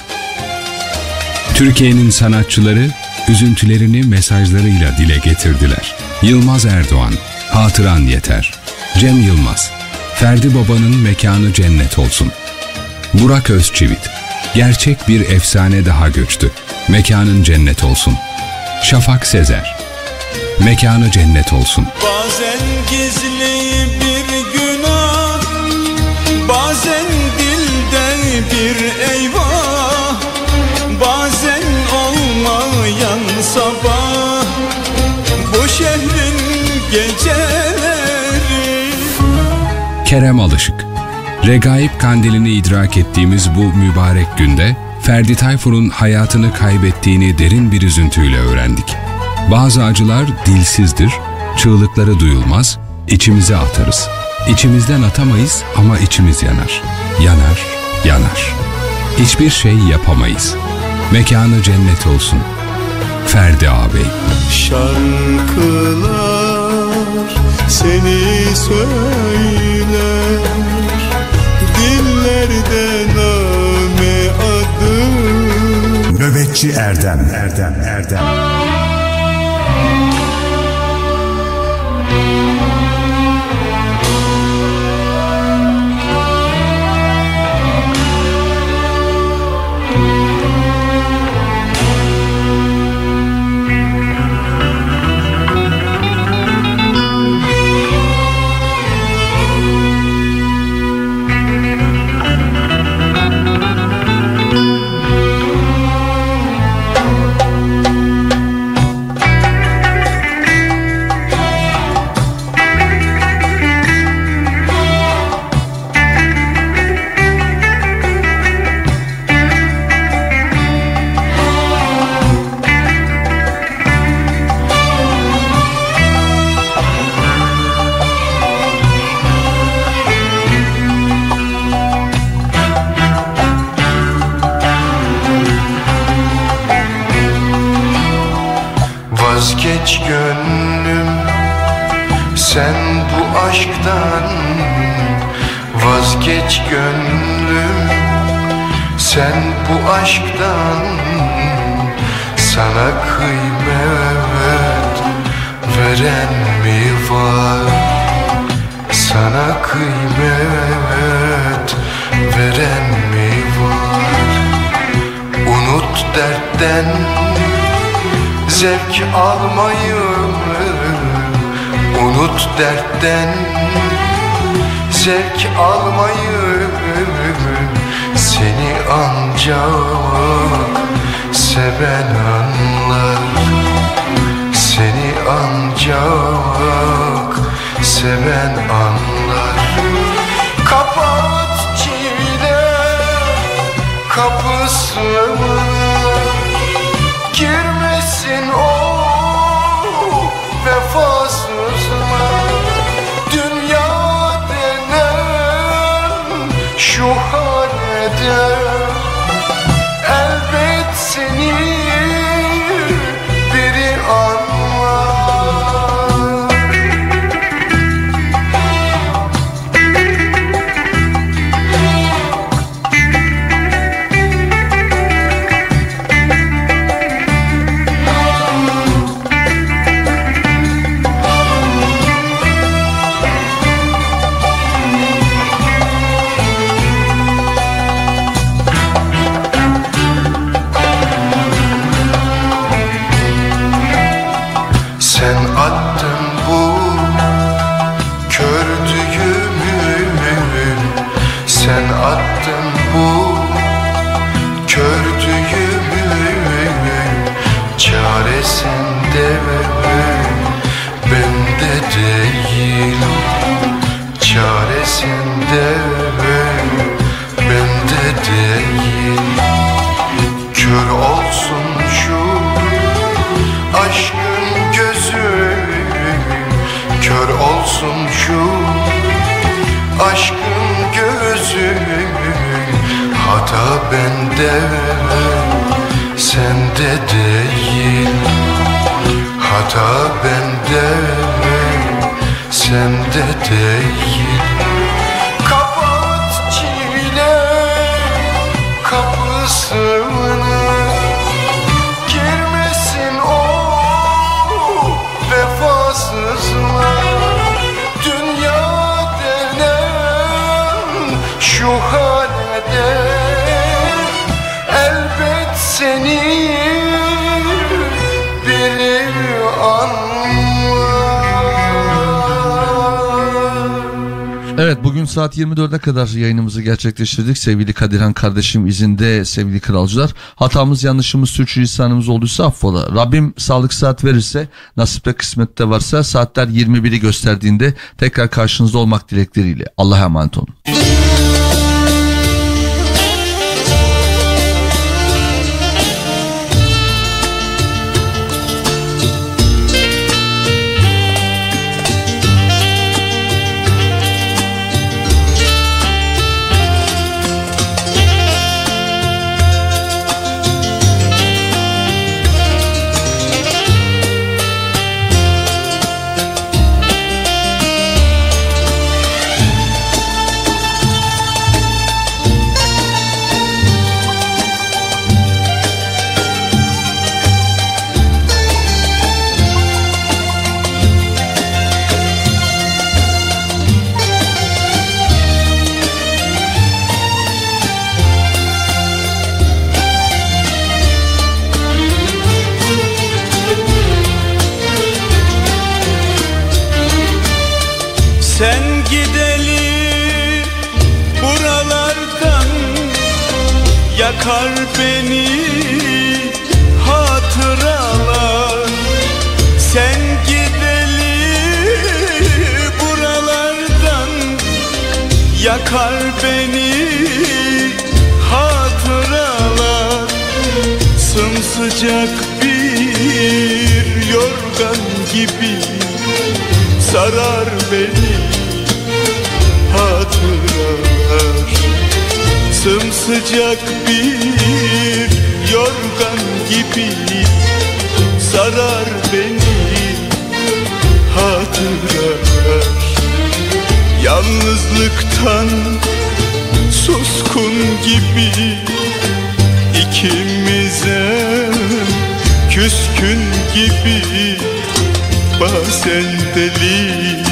Türkiye'nin sanatçıları üzüntülerini mesajlarıyla dile getirdiler. Yılmaz Erdoğan, Hatıran Yeter. Cem Yılmaz, Ferdi Baba'nın mekanı cennet olsun. Burak Özçivit, gerçek bir efsane daha göçtü. Mekanın cennet olsun. Şafak Sezer, mekanı cennet olsun. Bazen gizli bir günah Bazen dilde bir eyvah Bazen olmayan sabah Bu şehrin geceleri Kerem Alışık. Regaib kandilini idrak ettiğimiz bu mübarek günde Ferdi Tayfur'un hayatını kaybettiğini derin bir üzüntüyle öğrendik. Bazı acılar dilsizdir, çığlıkları duyulmaz, içimize atarız. İçimizden atamayız ama içimiz yanar. Yanar, yanar. Hiçbir şey yapamayız. Mekanı cennet olsun. Ferdi ağabey. Şarkılar seni söyler Dillerde name adı Nöbetçi Erdem Erdem Erdem Vazgeç Vazgeç gönlüm. Sen bu aşktan Sana kıymet veren mi var? Sana kıymet veren mi var? Unut dertten zevk almayı Unut dertten zevk almayı Seni ancak seven anlar. Seni ancak seven anlar. Kapat çile kapısını do bende sende değil. Hata bende sende değil Evet bugün saat 24'e kadar yayınımızı gerçekleştirdik. Sevgili Kadirhan kardeşim izinde sevgili kralcılar. Hatamız yanlışımız sürçülisanımız olduysa affola. Rabbim sağlık saat verirse nasipte kısmette varsa saatler 21'i gösterdiğinde tekrar karşınızda olmak dilekleriyle. Allah'a emanet olun. Sen gideli buralardan Yakar beni hatıralar. Sen gideli buralardan Yakar beni hatıralar. Sımsıcak bir yorgan gibi sarar beni Sımsıcak bir yorgan gibi sarar beni. Hatıralar Yalnızlıktan suskun gibi ikimize küskün gibi Bazen deli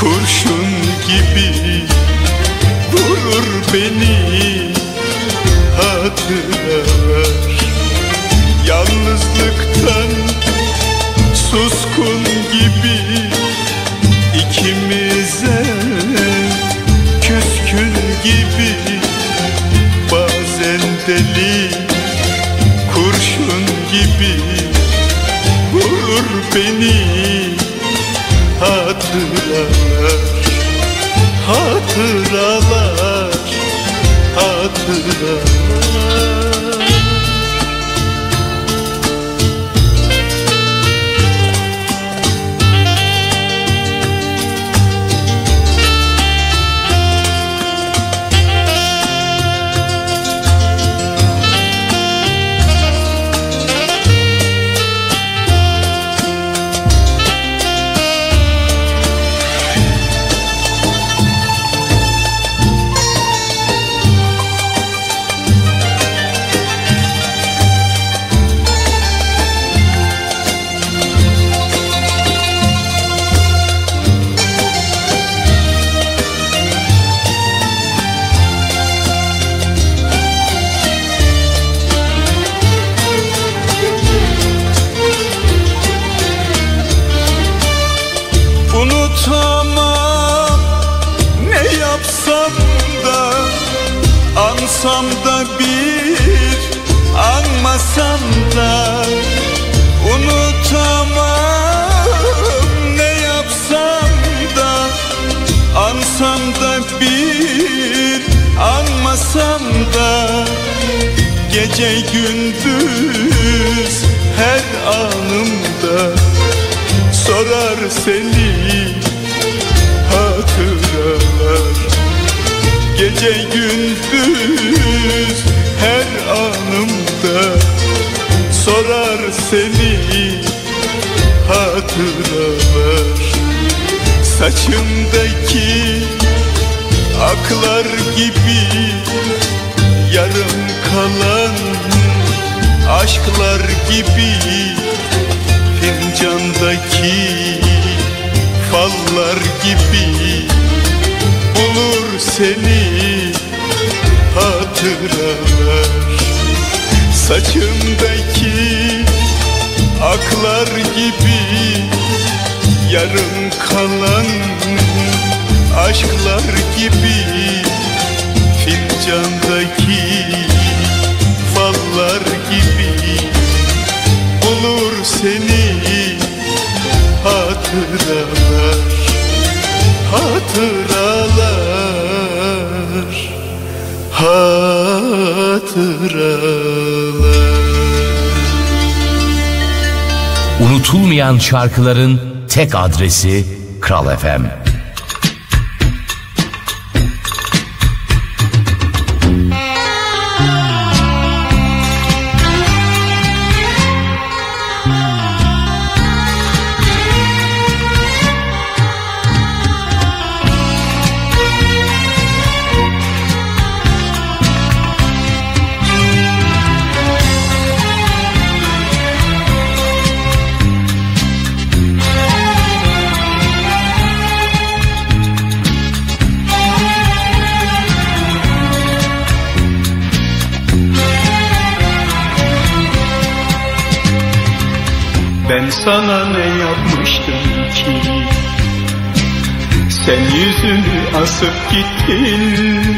kurşun gibi vurur beni hatıralar Yalnızlıktan suskun gibi ikimize küskün gibi bazen deli kurşun gibi vurur beni hatıralar hatıralar hatıralar seni hatıralar Gece gündüz her anımda sorar seni hatıralar Saçımdaki aklar gibi yarım kalan aşklar gibi fincandaki fallar gibi bulur seni hatıralar. Saçımdaki aklar gibi yarım kalan aşklar gibi fincandaki hatıralar hatıralar hatıralar Unutulmayan şarkıların tek adresi Kral FM. Sana ne yapmıştım ki? Sen yüzünü asıp gittin.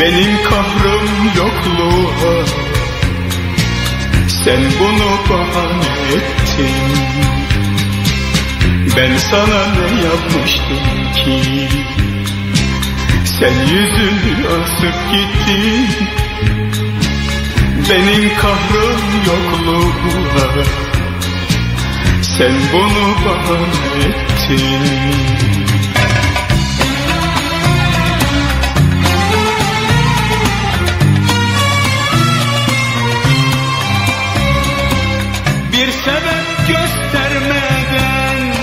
Benim kahrım yokluğa. Sen bunu bahane ettin. Ben sana ne yapmıştım ki? Sen yüzünü asıp gittin. Benim kahrım yokluğuna Sen bunu bahane ettin. Bir sebep göstermeden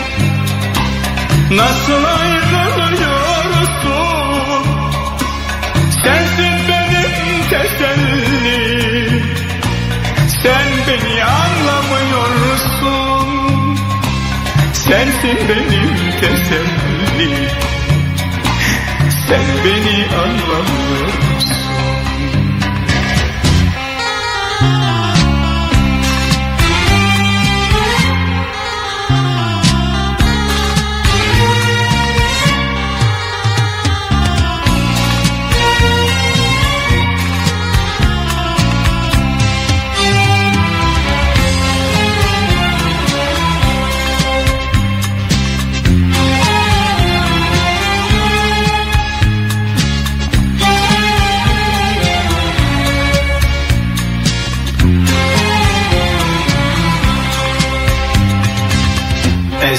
Nasıl ayrılıyoruz Sensin benim teselli. Sen beni anlamıyorsun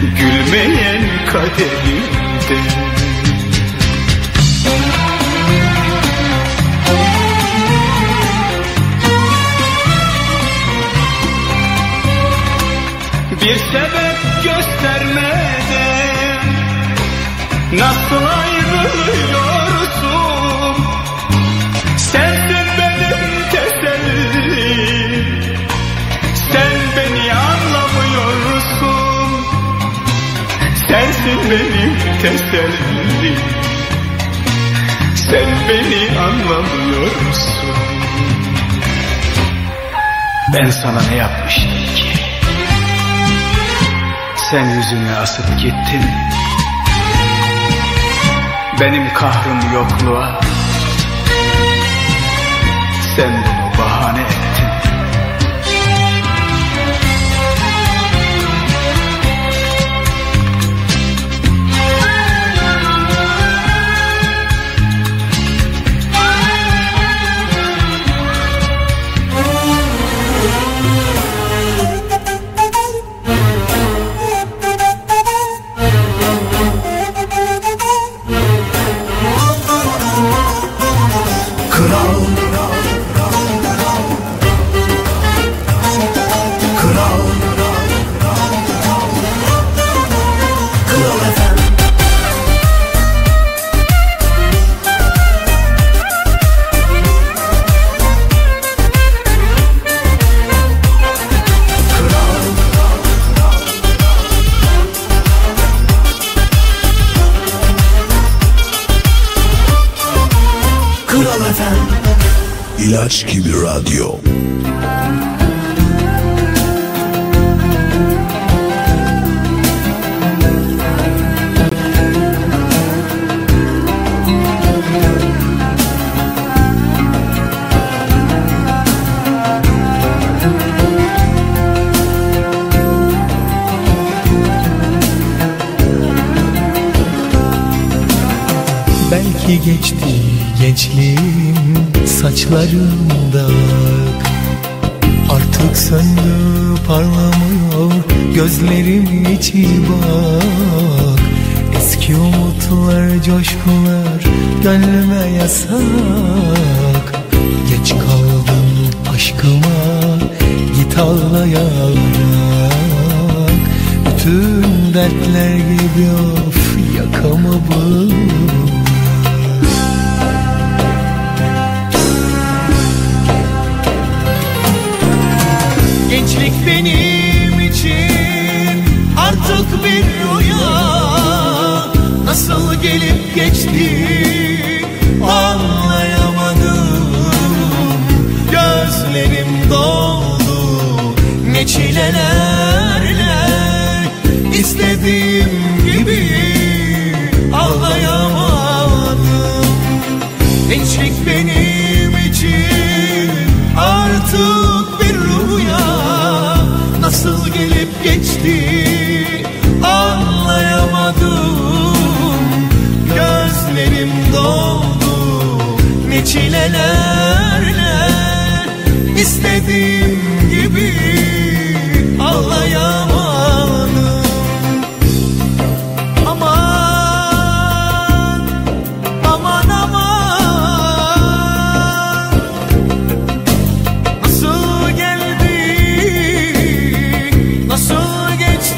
Gülmeyen kaderimden Bir sebep göstermeden Nasıl ayrılıyorsun benim tesellim. Sen beni anlamıyorsun Ben sana ne yapmıştım ki? Sen yüzünü asıp gittin. Benim kahrım yokluğa. Sen İlaç gibi radyo. Belki geçti gençliğim saçlarımda. Artık söndü parlamıyor gözlerim içi bak. Eski umutlar coşkular gönlüme yasak. Geç kaldım aşkıma git ağlayarak Bütün dertler gibi of yakamı bul Gençlik benim için. Artık bir rüya. Nasıl gelip geçti? Anlayamadım. Gözlerim doldu. Ne çilelerle istediğim gibi ağlayamadım. Gençlik benim geçti. Anlayamadım. Gözlerim doldu. Ne çileler